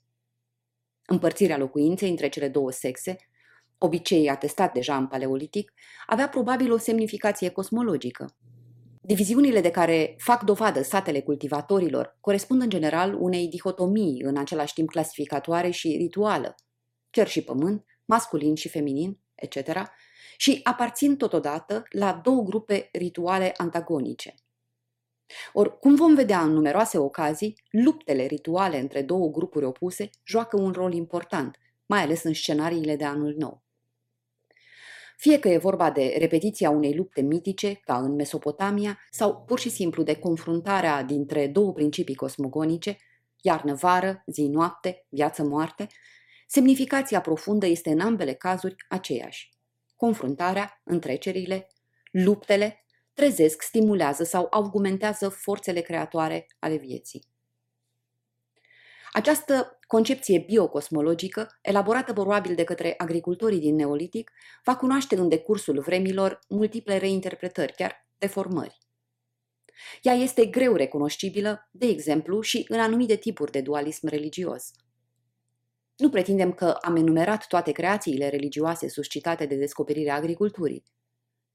Împărțirea locuinței între cele două sexe, obicei atestat deja în paleolitic, avea probabil o semnificație cosmologică. Diviziunile de care fac dovadă satele cultivatorilor corespund în general unei dihotomii în același timp clasificatoare și rituală, cer și pământ, masculin și feminin, etc., și aparțin totodată la două grupe rituale antagonice. Ori, cum vom vedea în numeroase ocazii, luptele rituale între două grupuri opuse joacă un rol important, mai ales în scenariile de anul nou. Fie că e vorba de repetiția unei lupte mitice, ca în Mesopotamia, sau pur și simplu de confruntarea dintre două principii cosmogonice, iarnă-vară, zi-noapte, viață-moarte, semnificația profundă este în ambele cazuri aceeași. Confruntarea, întrecerile, luptele trezesc, stimulează sau augmentează forțele creatoare ale vieții. Această concepție biocosmologică, elaborată probabil de către agricultorii din Neolitic, va cunoaște în decursul vremilor multiple reinterpretări, chiar deformări. Ea este greu recunoscibilă, de exemplu, și în anumite tipuri de dualism religios. Nu pretindem că am enumerat toate creațiile religioase suscitate de descoperirea agriculturii.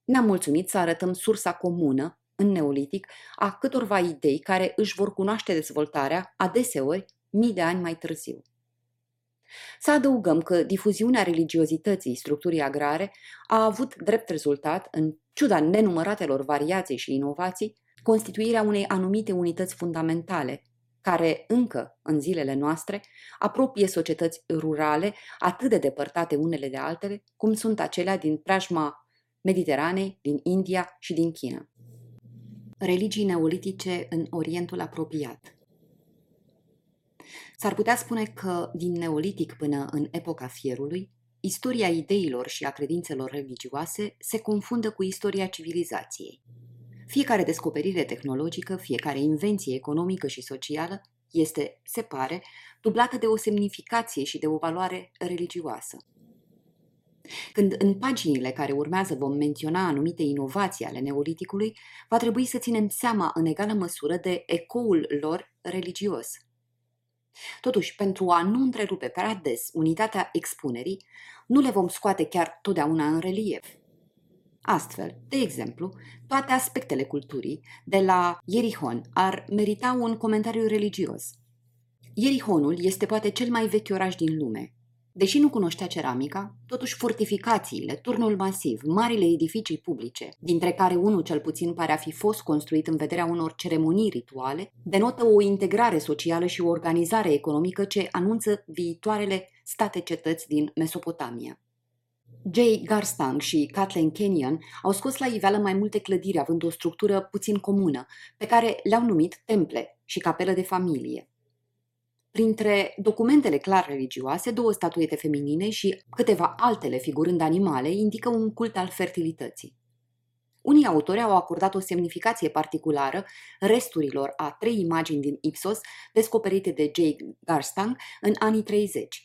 Ne-am mulțumit să arătăm sursa comună, în neolitic, a câtorva idei care își vor cunoaște dezvoltarea, adeseori, mii de ani mai târziu. Să adăugăm că difuziunea religiozității structurii agrare a avut drept rezultat, în ciuda nenumăratelor variații și inovații, constituirea unei anumite unități fundamentale, care încă, în zilele noastre, apropie societăți rurale atât de depărtate unele de altele, cum sunt acelea din preajma Mediteranei, din India și din China. Religii neolitice în Orientul apropiat S-ar putea spune că, din neolitic până în epoca fierului, istoria ideilor și a credințelor religioase se confundă cu istoria civilizației. Fiecare descoperire tehnologică, fiecare invenție economică și socială este, se pare, dublată de o semnificație și de o valoare religioasă. Când în paginile care urmează vom menționa anumite inovații ale neoliticului, va trebui să ținem seama în egală măsură de ecoul lor religios. Totuși, pentru a nu întrerupe prea des unitatea expunerii, nu le vom scoate chiar totdeauna în relief. Astfel, de exemplu, toate aspectele culturii, de la Ierihon, ar merita un comentariu religios. Ierihonul este poate cel mai vechi oraș din lume, Deși nu cunoștea ceramica, totuși fortificațiile, turnul masiv, marile edificii publice, dintre care unul cel puțin pare a fi fost construit în vederea unor ceremonii rituale, denotă o integrare socială și o organizare economică ce anunță viitoarele state-cetăți din Mesopotamia. Jay Garstang și Kathleen Kenyon au scos la iveală mai multe clădiri având o structură puțin comună, pe care le-au numit temple și capelă de familie. Printre documentele clar religioase, două statuete feminine și câteva altele figurând animale indică un cult al fertilității. Unii autori au acordat o semnificație particulară resturilor a trei imagini din Ipsos descoperite de J. Garstang în anii 30.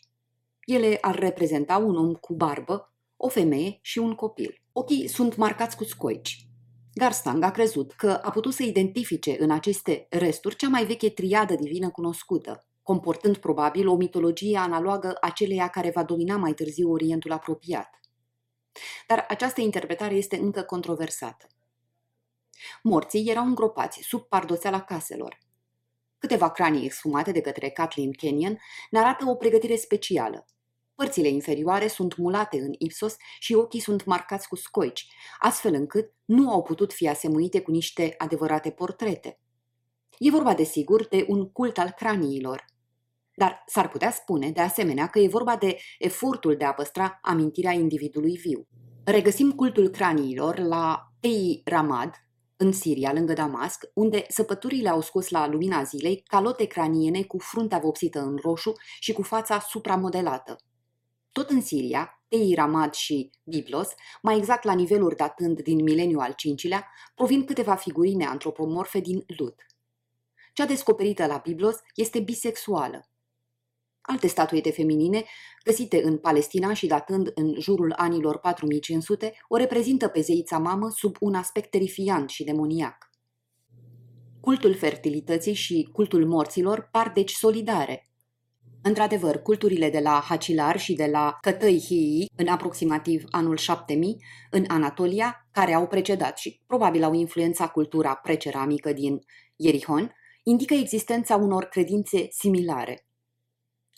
Ele ar reprezenta un om cu barbă, o femeie și un copil. Ochii sunt marcați cu scoici. Garstang a crezut că a putut să identifice în aceste resturi cea mai veche triadă divină cunoscută, comportând probabil o mitologie analogă aceleia care va domina mai târziu Orientul apropiat. Dar această interpretare este încă controversată. Morții erau îngropați sub pardoțeala caselor. Câteva cranii exhumate de către Kathleen Kenyon ne arată o pregătire specială. Părțile inferioare sunt mulate în ipsos și ochii sunt marcați cu scoici, astfel încât nu au putut fi asemuite cu niște adevărate portrete. E vorba, desigur, de un cult al craniilor, dar s-ar putea spune, de asemenea, că e vorba de efortul de a păstra amintirea individului viu. Regăsim cultul craniilor la Tei Ramad, în Siria, lângă Damasc, unde săpăturile au scos la lumina zilei calote craniene cu fruntea vopsită în roșu și cu fața supramodelată. Tot în Siria, Tei Ramad și Biblos, mai exact la niveluri datând din mileniul al V-lea, provin câteva figurine antropomorfe din Lut. Cea descoperită la Biblos este bisexuală. Alte statuete feminine, găsite în Palestina și datând în jurul anilor 4500, o reprezintă pe zeița mamă sub un aspect terifiant și demoniac. Cultul fertilității și cultul morților par deci solidare. Într-adevăr, culturile de la Hacilar și de la Cătăi în aproximativ anul 7000, în Anatolia, care au precedat și probabil au influențat cultura preceramică din Ierihon, indică existența unor credințe similare.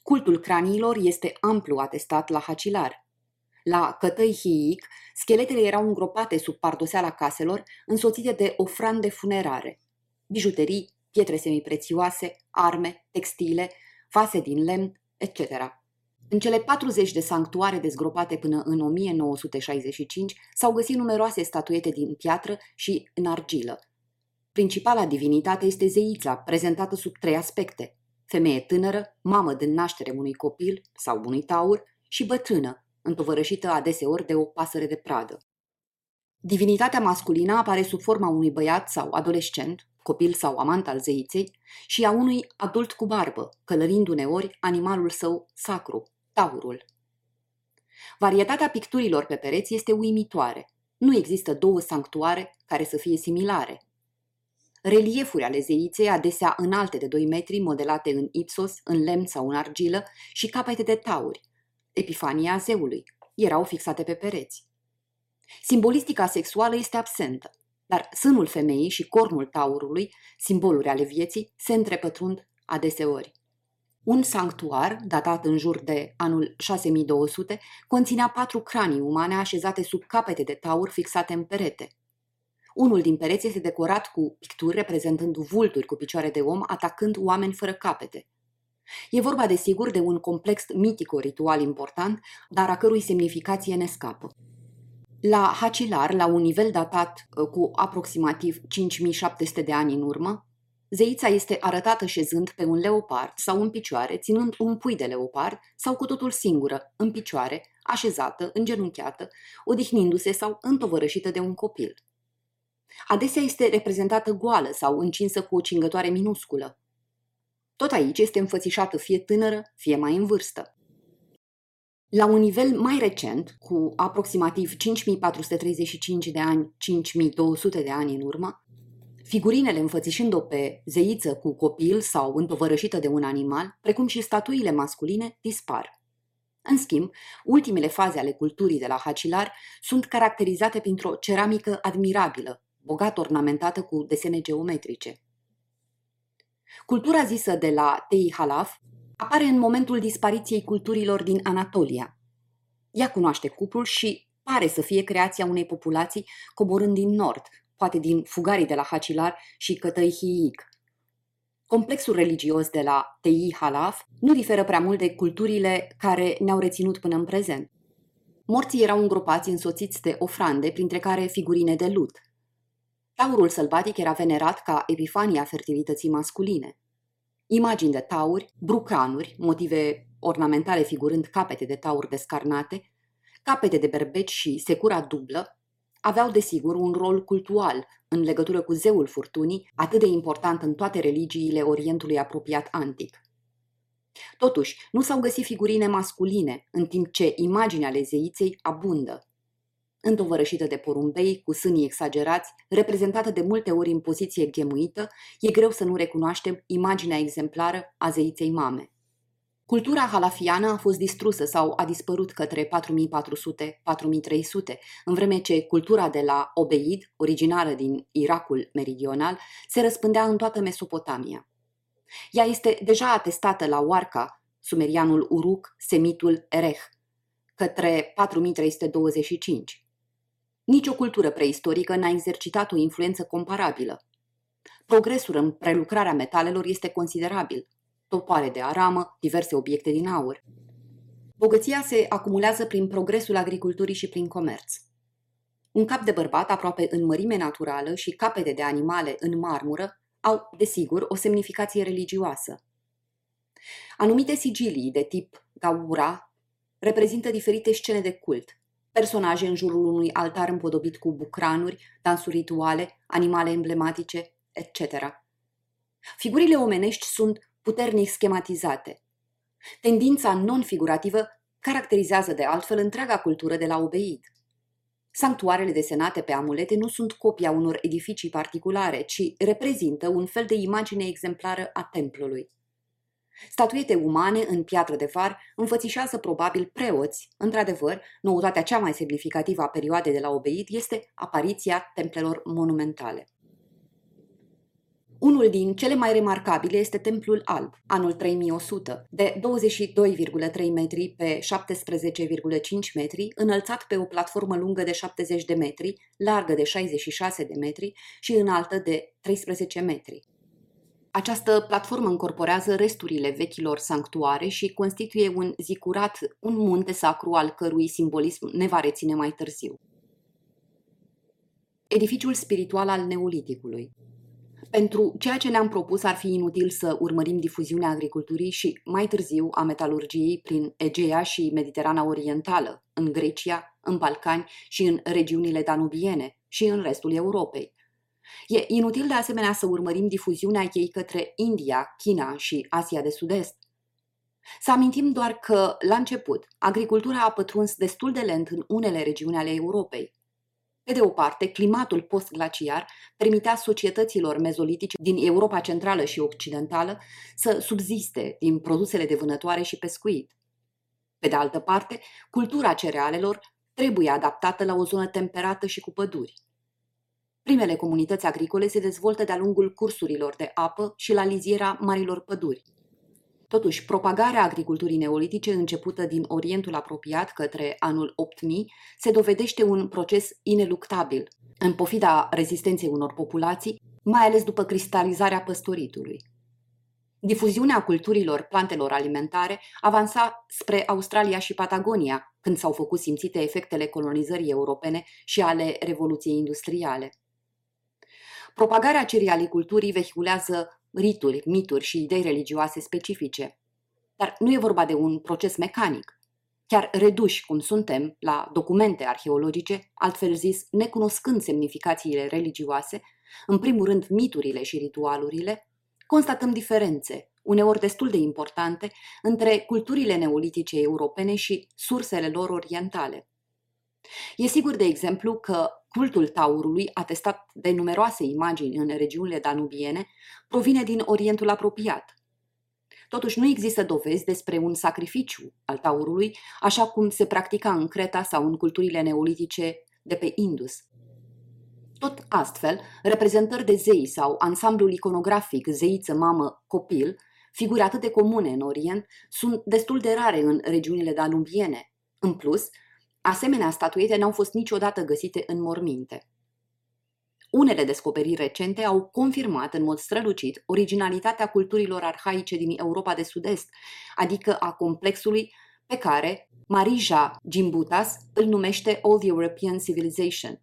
Cultul craniilor este amplu atestat la Hacilar. La Cătăi Hiic, scheletele erau îngropate sub pardoseala caselor, însoțite de ofrande funerare. Bijuterii, pietre semiprețioase, arme, textile, vase din lemn, etc. În cele 40 de sanctuare dezgropate până în 1965 s-au găsit numeroase statuete din piatră și în argilă. Principala divinitate este zeița, prezentată sub trei aspecte. Femeie tânără, mamă din naștere unui copil sau unui taur și bătrână, întovărășită adeseori de o pasăre de pradă. Divinitatea masculină apare sub forma unui băiat sau adolescent, copil sau amant al zeiței, și a unui adult cu barbă, călărind uneori animalul său sacru, taurul. Varietatea picturilor pe pereți este uimitoare. Nu există două sanctuare care să fie similare. Reliefuri ale zeiței, adesea înalte de 2 metri, modelate în ipsos, în lemn sau în argilă, și capete de tauri, epifania zeului, erau fixate pe pereți. Simbolistica sexuală este absentă, dar sânul femeii și cornul taurului, simboluri ale vieții, se întrepătrund adeseori. Un sanctuar, datat în jur de anul 6200, conținea patru cranii umane așezate sub capete de taur fixate în perete. Unul din pereți este decorat cu picturi reprezentând vulturi cu picioare de om atacând oameni fără capete. E vorba, desigur, de un complex mitico-ritual important, dar a cărui semnificație ne scapă. La Hacilar, la un nivel datat uh, cu aproximativ 5700 de ani în urmă, zeița este arătată șezând pe un leopard sau în picioare, ținând un pui de leopard sau cu totul singură, în picioare, așezată, îngenunchiată, odihnindu-se sau întovărășită de un copil. Adesea este reprezentată goală sau încinsă cu o cingătoare minusculă. Tot aici este înfățișată fie tânără, fie mai în vârstă. La un nivel mai recent, cu aproximativ 5435 de ani, 5200 de ani în urmă, figurinele înfățișând-o pe zeiță cu copil sau întovărășită de un animal, precum și statuile masculine, dispar. În schimb, ultimele faze ale culturii de la Hacilar sunt caracterizate printr-o ceramică admirabilă, bogat ornamentată cu desene geometrice. Cultura zisă de la Tei Halaf apare în momentul dispariției culturilor din Anatolia. Ea cunoaște cuplul și pare să fie creația unei populații coborând din nord, poate din fugarii de la Hacilar și Cătăihiic. Complexul religios de la Tei Halaf nu diferă prea mult de culturile care ne-au reținut până în prezent. Morții erau îngropați însoțiți de ofrande, printre care figurine de lut – Taurul sălbatic era venerat ca epifania fertilității masculine. Imagini de tauri, brucanuri, motive ornamentale figurând capete de taur descarnate, capete de berbeci și secura dublă, aveau desigur un rol cultual în legătură cu zeul furtunii, atât de important în toate religiile Orientului apropiat antic. Totuși, nu s-au găsit figurine masculine, în timp ce imaginea ale zeiței abundă întovărășită de porumbei, cu sânii exagerați, reprezentată de multe ori în poziție ghemuită, e greu să nu recunoaștem imaginea exemplară a zeiței mame. Cultura halafiană a fost distrusă sau a dispărut către 4400-4300, în vreme ce cultura de la Obeid, originară din Irakul meridional, se răspândea în toată Mesopotamia. Ea este deja atestată la Oarca, sumerianul Uruk, semitul Erech, către 4325. Nici o cultură preistorică n-a exercitat o influență comparabilă. Progresul în prelucrarea metalelor este considerabil. Topoare de aramă, diverse obiecte din aur. Bogăția se acumulează prin progresul agriculturii și prin comerț. Un cap de bărbat aproape în mărime naturală și capete de animale în marmură au, desigur, o semnificație religioasă. Anumite sigilii de tip gaura reprezintă diferite scene de cult, personaje în jurul unui altar împodobit cu bucranuri, dansuri rituale, animale emblematice, etc. Figurile omenești sunt puternic schematizate. Tendința non-figurativă caracterizează de altfel întreaga cultură de la Obeid. Sanctuarele desenate pe amulete nu sunt copia unor edificii particulare, ci reprezintă un fel de imagine exemplară a templului. Statuete umane în piatră de var înfățișează probabil preoți. Într-adevăr, noutatea cea mai semnificativă a perioadei de la Obeid este apariția templelor monumentale. Unul din cele mai remarcabile este Templul Alb, anul 3100, de 22,3 metri pe 17,5 metri, înălțat pe o platformă lungă de 70 de metri, largă de 66 de metri și înaltă de 13 metri. Această platformă încorporează resturile vechilor sanctuare și constituie un zicurat, un munte sacru al cărui simbolism ne va reține mai târziu. Edificiul spiritual al Neoliticului pentru ceea ce ne-am propus ar fi inutil să urmărim difuziunea agriculturii și, mai târziu, a metalurgiei prin Egea și Mediterana Orientală, în Grecia, în Balcani și în regiunile danubiene și în restul Europei. E inutil de asemenea să urmărim difuziunea ei către India, China și Asia de Sud-Est. Să amintim doar că, la început, agricultura a pătruns destul de lent în unele regiuni ale Europei, pe de o parte, climatul postglaciar permitea societăților mezolitice din Europa Centrală și Occidentală să subziste din produsele de vânătoare și pescuit. Pe de altă parte, cultura cerealelor trebuie adaptată la o zonă temperată și cu păduri. Primele comunități agricole se dezvoltă de-a lungul cursurilor de apă și la liziera marilor păduri. Totuși, propagarea agriculturii neolitice începută din Orientul apropiat către anul 8000 se dovedește un proces ineluctabil, în pofida rezistenței unor populații, mai ales după cristalizarea păstoritului. Difuziunea culturilor plantelor alimentare avansa spre Australia și Patagonia, când s-au făcut simțite efectele colonizării europene și ale Revoluției Industriale. Propagarea cerealiculturii vehiculează rituri, mituri și idei religioase specifice. Dar nu e vorba de un proces mecanic. Chiar reduși cum suntem la documente arheologice, altfel zis, necunoscând semnificațiile religioase, în primul rând miturile și ritualurile, constatăm diferențe, uneori destul de importante, între culturile neolitice europene și sursele lor orientale. E sigur, de exemplu, că cultul taurului, atestat de numeroase imagini în regiunile danubiene, provine din Orientul apropiat. Totuși nu există dovezi despre un sacrificiu al taurului, așa cum se practica în Creta sau în culturile neolitice de pe Indus. Tot astfel, reprezentări de zei sau ansamblul iconografic zeiță, mamă, copil, figuri atât de comune în Orient, sunt destul de rare în regiunile danubiene. În plus, Asemenea statuete n-au fost niciodată găsite în morminte. Unele descoperiri recente au confirmat în mod strălucit originalitatea culturilor arhaice din Europa de Sud-Est, adică a complexului pe care Marija Gimbutas îl numește Old European Civilization.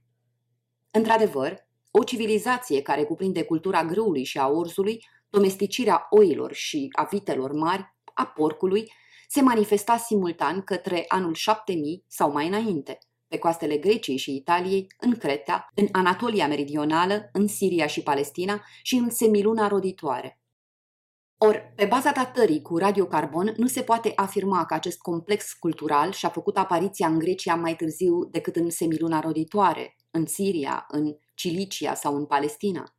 Într-adevăr, o civilizație care cuprinde cultura grâului și a orzului, domesticirea oilor și a vitelor mari, a porcului, se manifesta simultan către anul 7000 sau mai înainte, pe coastele Greciei și Italiei, în Creta, în Anatolia Meridională, în Siria și Palestina și în semiluna roditoare. Or, pe baza datării cu radiocarbon, nu se poate afirma că acest complex cultural și-a făcut apariția în Grecia mai târziu decât în semiluna roditoare, în Siria, în Cilicia sau în Palestina.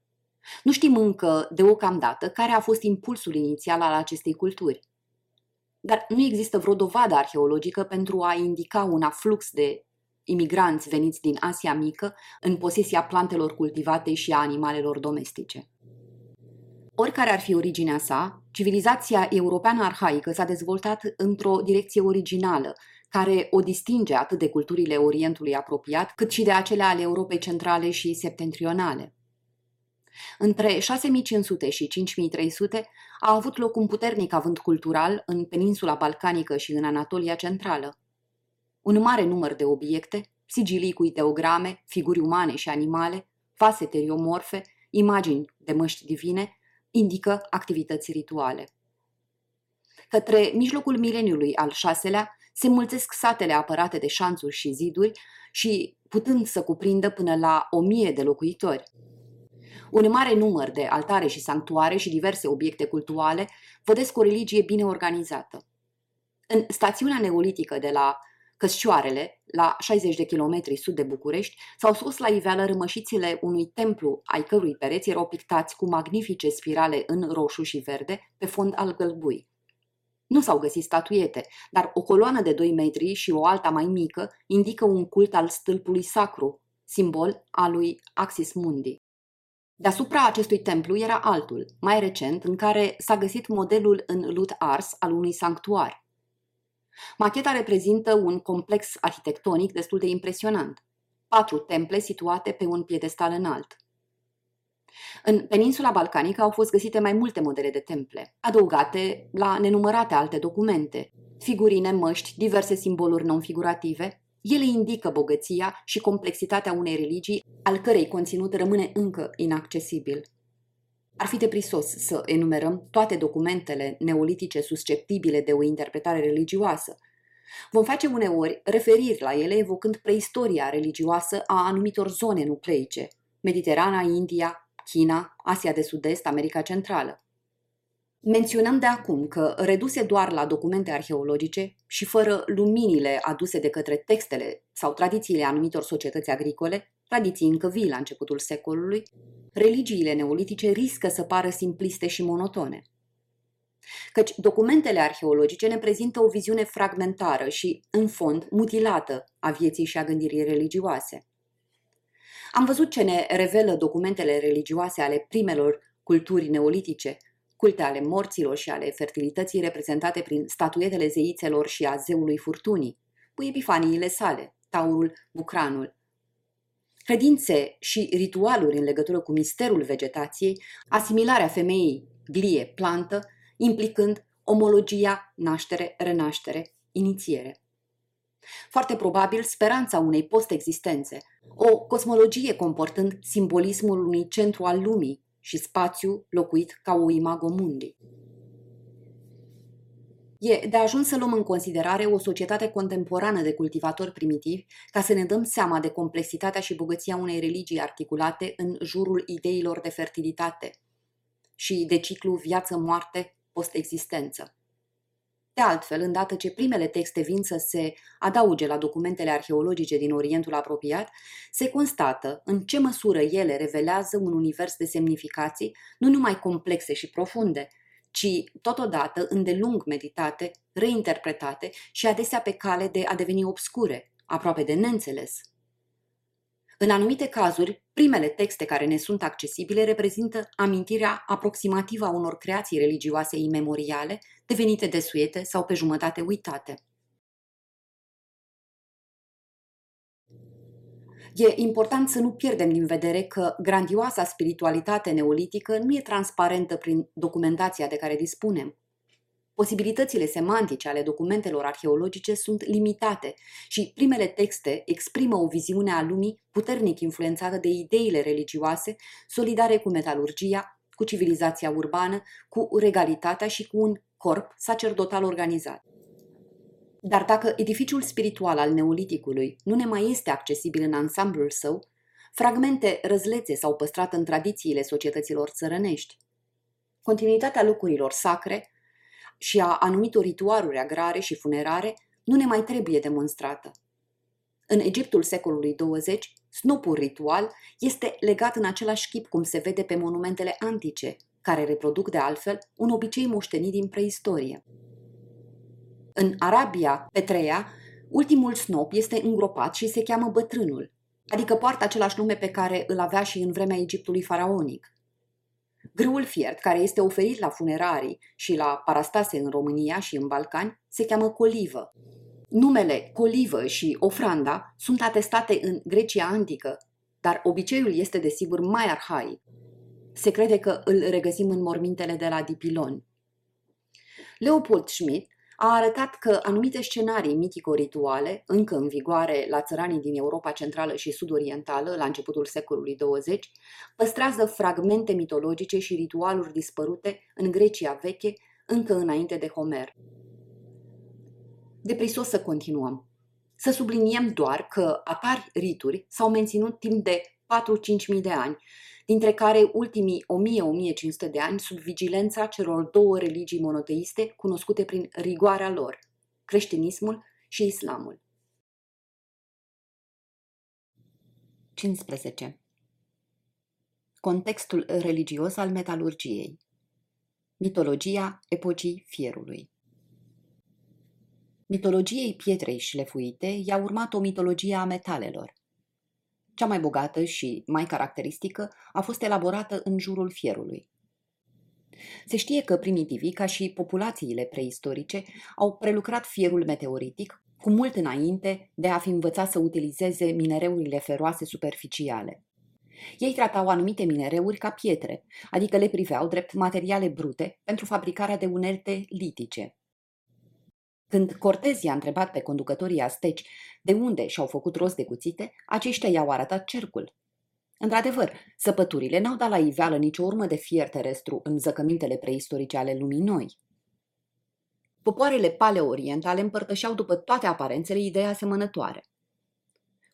Nu știm încă, deocamdată, care a fost impulsul inițial al acestei culturi dar nu există vreo dovadă arheologică pentru a indica un aflux de imigranți veniți din Asia Mică în posesia plantelor cultivate și a animalelor domestice. Oricare ar fi originea sa, civilizația europeană arhaică s-a dezvoltat într-o direcție originală, care o distinge atât de culturile Orientului apropiat, cât și de acele ale Europei centrale și septentrionale. Între 6500 și 5300 a avut loc un puternic avânt cultural în peninsula balcanică și în Anatolia centrală. Un mare număr de obiecte, sigilii cu ideograme, figuri umane și animale, fase teriomorfe, imagini de măști divine, indică activități rituale. Către mijlocul mileniului al șaselea se mulțesc satele apărate de șanțuri și ziduri și putând să cuprindă până la o mie de locuitori. Un mare număr de altare și sanctuare și diverse obiecte cultuale vădesc o religie bine organizată. În stațiunea neolitică de la Căscioarele, la 60 de kilometri sud de București, s-au scos la iveală rămășițile unui templu ai cărui pereți erau pictați cu magnifice spirale în roșu și verde pe fond al gălbui. Nu s-au găsit statuiete, dar o coloană de 2 metri și o alta mai mică indică un cult al stâlpului sacru, simbol al lui Axis Mundi. Deasupra acestui templu era altul, mai recent, în care s-a găsit modelul în lut ars al unui sanctuar. Macheta reprezintă un complex arhitectonic destul de impresionant. Patru temple situate pe un piedestal înalt. În peninsula balcanică au fost găsite mai multe modele de temple, adăugate la nenumărate alte documente, figurine, măști, diverse simboluri non-figurative. Ele indică bogăția și complexitatea unei religii, al cărei conținut rămâne încă inaccesibil. Ar fi deprisos să enumerăm toate documentele neolitice susceptibile de o interpretare religioasă. Vom face uneori referiri la ele evocând preistoria religioasă a anumitor zone nucleice, Mediterana, India, China, Asia de Sud-Est, America Centrală. Menționăm de acum că, reduse doar la documente arheologice și fără luminile aduse de către textele sau tradițiile anumitor societăți agricole, tradiții încă vii la începutul secolului, religiile neolitice riscă să pară simpliste și monotone. Căci documentele arheologice ne prezintă o viziune fragmentară și, în fond, mutilată a vieții și a gândirii religioase. Am văzut ce ne revelă documentele religioase ale primelor culturi neolitice, culte ale morților și ale fertilității reprezentate prin statuetele zeițelor și a zeului furtunii, cu epifaniile sale, taurul, bucranul. Credințe și ritualuri în legătură cu misterul vegetației, asimilarea femeii glie plantă, implicând omologia, naștere, renaștere, inițiere. Foarte probabil speranța unei post-existențe, o cosmologie comportând simbolismul unui centru al lumii și spațiu locuit ca o imago mundi. E de ajuns să luăm în considerare o societate contemporană de cultivatori primitivi ca să ne dăm seama de complexitatea și bogăția unei religii articulate în jurul ideilor de fertilitate și de ciclu viață-moarte post-existență. De altfel, îndată ce primele texte vin să se adauge la documentele arheologice din Orientul apropiat, se constată în ce măsură ele revelează un univers de semnificații nu numai complexe și profunde, ci totodată îndelung meditate, reinterpretate și adesea pe cale de a deveni obscure, aproape de neînțeles. În anumite cazuri, primele texte care ne sunt accesibile reprezintă amintirea aproximativă a unor creații religioase imemoriale, devenite desuete sau pe jumătate uitate. E important să nu pierdem din vedere că grandioasa spiritualitate neolitică nu e transparentă prin documentația de care dispunem. Posibilitățile semantice ale documentelor arheologice sunt limitate și primele texte exprimă o viziune a lumii puternic influențată de ideile religioase, solidare cu metalurgia, cu civilizația urbană, cu regalitatea și cu un corp sacerdotal organizat. Dar dacă edificiul spiritual al neoliticului nu ne mai este accesibil în ansamblul său, fragmente răzlețe s-au păstrat în tradițiile societăților țărănești. Continuitatea lucrurilor sacre și a anumitor ritualuri agrare și funerare nu ne mai trebuie demonstrată. În Egiptul secolului 20, snopul ritual este legat în același chip cum se vede pe monumentele antice, care reproduc de altfel un obicei moștenit din preistorie. În Arabia, Petrea, ultimul snop este îngropat și se cheamă bătrânul, adică poartă același nume pe care îl avea și în vremea Egiptului faraonic. Grâul fiert, care este oferit la funerarii și la parastase în România și în Balcani, se cheamă colivă. Numele colivă și ofranda sunt atestate în Grecia antică, dar obiceiul este desigur mai arhaic. Se crede că îl regăsim în mormintele de la Dipilon. Leopold Schmidt a arătat că anumite scenarii mitico-rituale, încă în vigoare la țăranii din Europa Centrală și Sud-Orientală, la începutul secolului 20, păstrează fragmente mitologice și ritualuri dispărute în Grecia veche, încă înainte de Homer. Deprisos să continuăm. Să subliniem doar că atari rituri s-au menținut timp de 4-5 mii de ani dintre care ultimii 1000-1500 de ani sub vigilența celor două religii monoteiste cunoscute prin rigoarea lor, creștinismul și islamul. 15. Contextul religios al metalurgiei Mitologia epocii fierului Mitologiei pietrei șlefuite i-a urmat o mitologie a metalelor. Cea mai bogată și mai caracteristică, a fost elaborată în jurul fierului. Se știe că primitivii, ca și populațiile preistorice, au prelucrat fierul meteoritic cu mult înainte de a fi învățat să utilizeze minereurile feroase superficiale. Ei tratau anumite minereuri ca pietre, adică le priveau drept materiale brute pentru fabricarea de unelte litice. Când Cortez i-a întrebat pe conducătorii asteci de unde și-au făcut rost de cuțite, aceștia i-au arătat cercul. Într-adevăr, săpăturile n-au dat la iveală nicio urmă de fier terestru în zăcămintele preistorice ale lumii noi. Popoarele paleorientale împărtășeau după toate aparențele idei asemănătoare.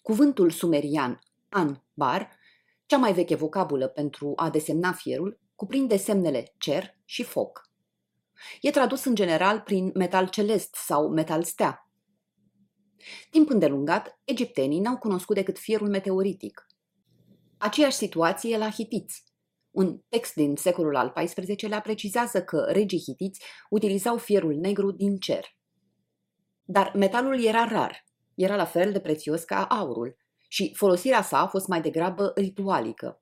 Cuvântul sumerian an-bar, cea mai veche vocabulă pentru a desemna fierul, cuprinde semnele cer și foc. E tradus în general prin metal celest sau metal stea. Timp îndelungat, egiptenii n-au cunoscut decât fierul meteoritic. Aceeași situație e la hitiți. Un text din secolul al XIV-lea precizează că regii hitiți utilizau fierul negru din cer. Dar metalul era rar, era la fel de prețios ca aurul și folosirea sa a fost mai degrabă ritualică.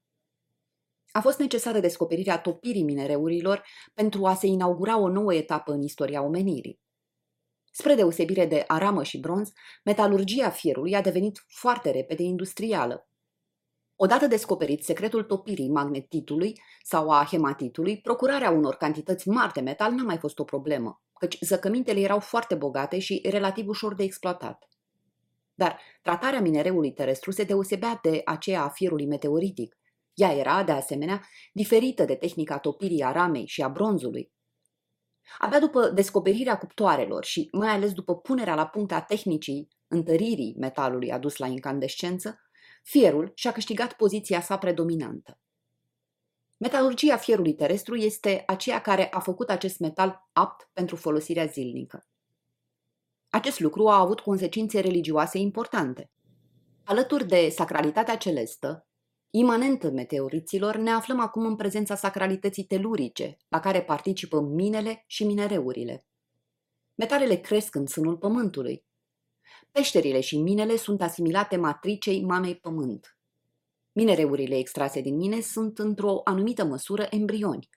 A fost necesară descoperirea topirii minereurilor pentru a se inaugura o nouă etapă în istoria omenirii. Spre deosebire de aramă și bronz, metalurgia fierului a devenit foarte repede industrială. Odată descoperit secretul topirii magnetitului sau a hematitului, procurarea unor cantități mari de metal n-a mai fost o problemă, căci zăcămintele erau foarte bogate și relativ ușor de exploatat. Dar tratarea minereului terestru se deosebea de aceea a fierului meteoritic. Ea era, de asemenea, diferită de tehnica topirii a ramei și a bronzului. Abia după descoperirea cuptoarelor și mai ales după punerea la punct a tehnicii întăririi metalului adus la incandescență, fierul și-a câștigat poziția sa predominantă. Metalurgia fierului terestru este aceea care a făcut acest metal apt pentru folosirea zilnică. Acest lucru a avut consecințe religioase importante. Alături de sacralitatea celestă, imanentă meteoriților, ne aflăm acum în prezența sacralității telurice, la care participă minele și minereurile. Metalele cresc în sânul pământului, Peșterile și minele sunt asimilate matricei mamei pământ. Minereurile extrase din mine sunt într-o anumită măsură embrioni.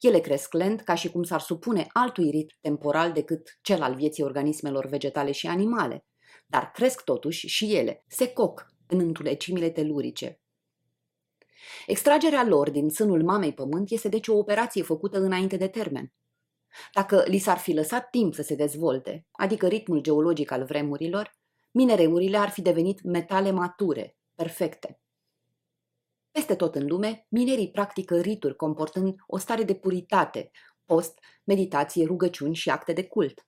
Ele cresc lent ca și cum s-ar supune altui ritm temporal decât cel al vieții organismelor vegetale și animale, dar cresc totuși și ele, se coc în întulecimile telurice. Extragerea lor din sânul mamei pământ este deci o operație făcută înainte de termen. Dacă li s-ar fi lăsat timp să se dezvolte, adică ritmul geologic al vremurilor, minereurile ar fi devenit metale mature, perfecte. Peste tot în lume, minerii practică rituri comportând o stare de puritate, post, meditație, rugăciuni și acte de cult.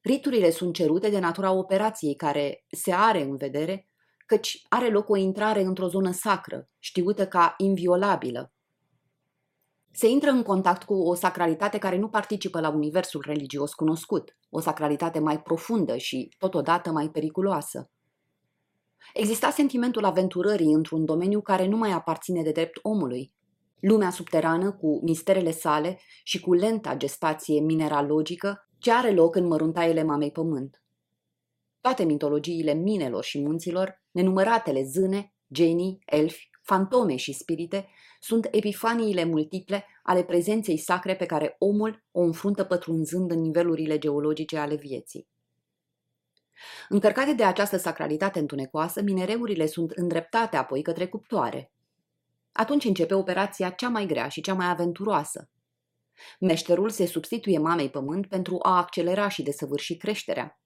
Riturile sunt cerute de natura operației care se are în vedere, căci are loc o intrare într-o zonă sacră, știută ca inviolabilă, se intră în contact cu o sacralitate care nu participă la universul religios cunoscut, o sacralitate mai profundă și, totodată, mai periculoasă. Exista sentimentul aventurării într-un domeniu care nu mai aparține de drept omului. Lumea subterană, cu misterele sale și cu lenta gestație mineralogică, ce are loc în măruntaiele mamei pământ. Toate mitologiile minelor și munților, nenumăratele zâne, genii, elfi, fantome și spirite, sunt epifaniile multiple ale prezenței sacre pe care omul o înfruntă pătrunzând în nivelurile geologice ale vieții. Încărcate de această sacralitate întunecoasă, minereurile sunt îndreptate apoi către cuptoare. Atunci începe operația cea mai grea și cea mai aventuroasă. Meșterul se substituie mamei pământ pentru a accelera și desăvârși creșterea.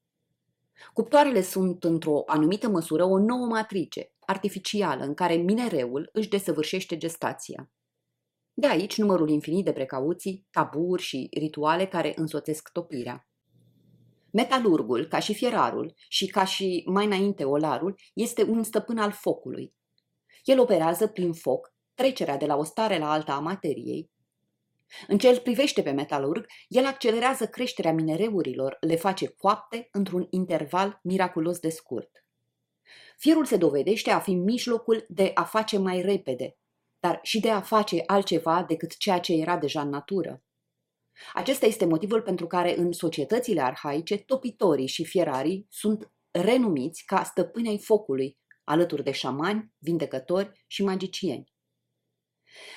Cuptoarele sunt într-o anumită măsură o nouă matrice, artificială, în care minereul își desăvârșește gestația. De aici numărul infinit de precauții, taburi și rituale care însoțesc topirea. Metalurgul, ca și fierarul și ca și mai înainte olarul, este un stăpân al focului. El operează prin foc trecerea de la o stare la alta a materiei. În ce îl privește pe metalurg, el accelerează creșterea minereurilor, le face coapte într-un interval miraculos de scurt. Fierul se dovedește a fi mijlocul de a face mai repede, dar și de a face altceva decât ceea ce era deja în natură. Acesta este motivul pentru care în societățile arhaice topitorii și fierarii sunt renumiți ca stăpânei focului, alături de șamani, vindecători și magicieni.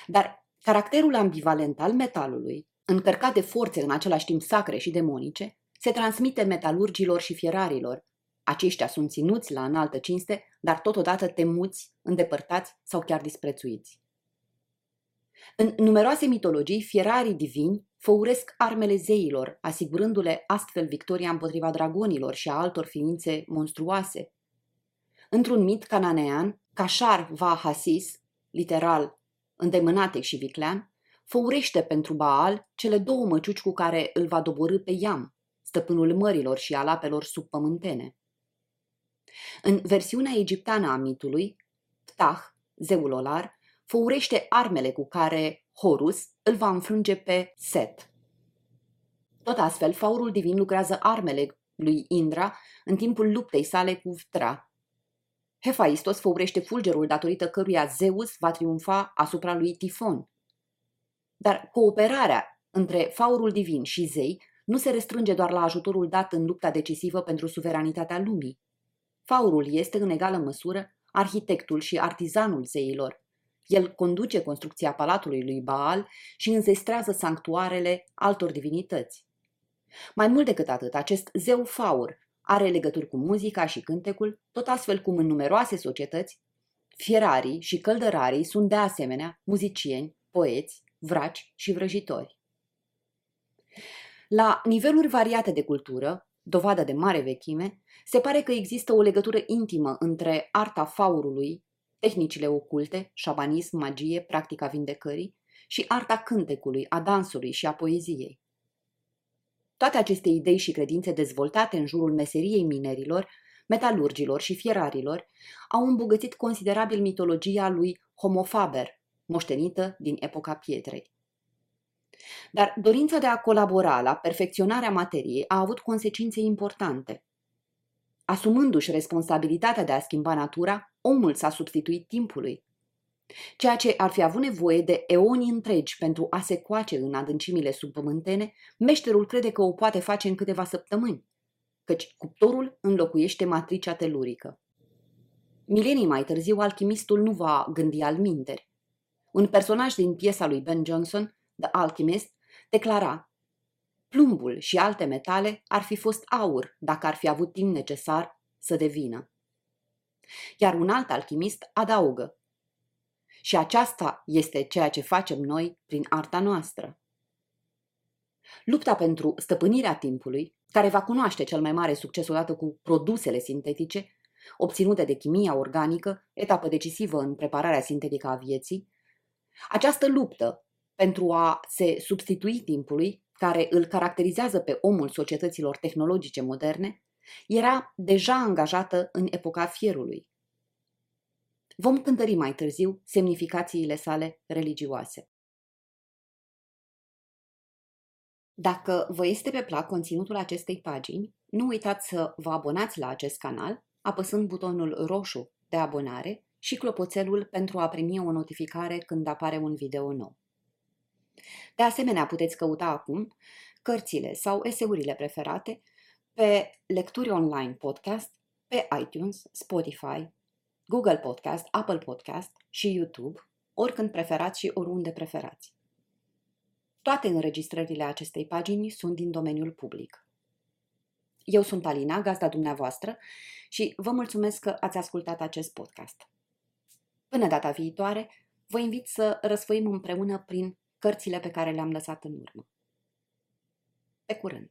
Dar caracterul ambivalent al metalului, încărcat de forțe în același timp sacre și demonice, se transmite metalurgilor și fierarilor. Aceștia sunt ținuți la înaltă cinste, dar totodată temuți, îndepărtați sau chiar disprețuiți. În numeroase mitologii, fierarii divini făuresc armele zeilor, asigurându-le astfel victoria împotriva dragonilor și a altor ființe monstruoase. Într-un mit cananean, Cașar va Hasis, literal îndemânatic și viclean, făurește pentru Baal cele două măciuci cu care îl va doborâ pe Iam, stăpânul mărilor și al apelor subpământene. În versiunea egipteană a mitului, Ptah, zeul olar, făurește armele cu care Horus îl va înfrânge pe Set. Tot astfel, faurul divin lucrează armele lui Indra în timpul luptei sale cu Vtra. Hefaistos făurește fulgerul datorită căruia Zeus va triumfa asupra lui Tifon. Dar cooperarea între faurul divin și zei nu se restrânge doar la ajutorul dat în lupta decisivă pentru suveranitatea lumii. Faurul este, în egală măsură, arhitectul și artizanul zeilor. El conduce construcția palatului lui Baal și înzestrează sanctuarele altor divinități. Mai mult decât atât, acest zeu faur are legături cu muzica și cântecul, tot astfel cum în numeroase societăți, fierarii și căldărarii sunt de asemenea muzicieni, poeți, vraci și vrăjitori. La niveluri variate de cultură, dovadă de mare vechime, se pare că există o legătură intimă între arta faurului, tehnicile oculte, șamanism, magie, practica vindecării, și arta cântecului, a dansului și a poeziei. Toate aceste idei și credințe dezvoltate în jurul meseriei minerilor, metalurgilor și fierarilor au îmbogățit considerabil mitologia lui Homofaber, moștenită din epoca pietrei. Dar dorința de a colabora la perfecționarea materiei a avut consecințe importante. Asumându-și responsabilitatea de a schimba natura, omul s-a substituit timpului. Ceea ce ar fi avut nevoie de eoni întregi pentru a se coace în adâncimile subpământene, meșterul crede că o poate face în câteva săptămâni, căci cuptorul înlocuiește matricea telurică. Milenii mai târziu, alchimistul nu va gândi al minteri. Un personaj din piesa lui Ben Jonson, The Alchemist, declara Plumbul și alte metale ar fi fost aur dacă ar fi avut timp necesar să devină. Iar un alt alchimist adaugă și aceasta este ceea ce facem noi prin arta noastră. Lupta pentru stăpânirea timpului, care va cunoaște cel mai mare succes odată cu produsele sintetice, obținute de chimia organică, etapă decisivă în prepararea sintetică a vieții, această luptă pentru a se substitui timpului, care îl caracterizează pe omul societăților tehnologice moderne, era deja angajată în epoca fierului. Vom cântări mai târziu semnificațiile sale religioase. Dacă vă este pe plac conținutul acestei pagini, nu uitați să vă abonați la acest canal apăsând butonul roșu de abonare și clopoțelul pentru a primi o notificare când apare un video nou. De asemenea, puteți căuta acum cărțile sau eseurile preferate pe Lecturi Online Podcast, pe iTunes, Spotify, Google Podcast, Apple Podcast și YouTube, oricând preferați și oriunde preferați. Toate înregistrările acestei pagini sunt din domeniul public. Eu sunt Alina, gazda dumneavoastră, și vă mulțumesc că ați ascultat acest podcast. Până data viitoare, vă invit să răsfoim împreună prin cărțile pe care le-am lăsat în urmă. Pe curând!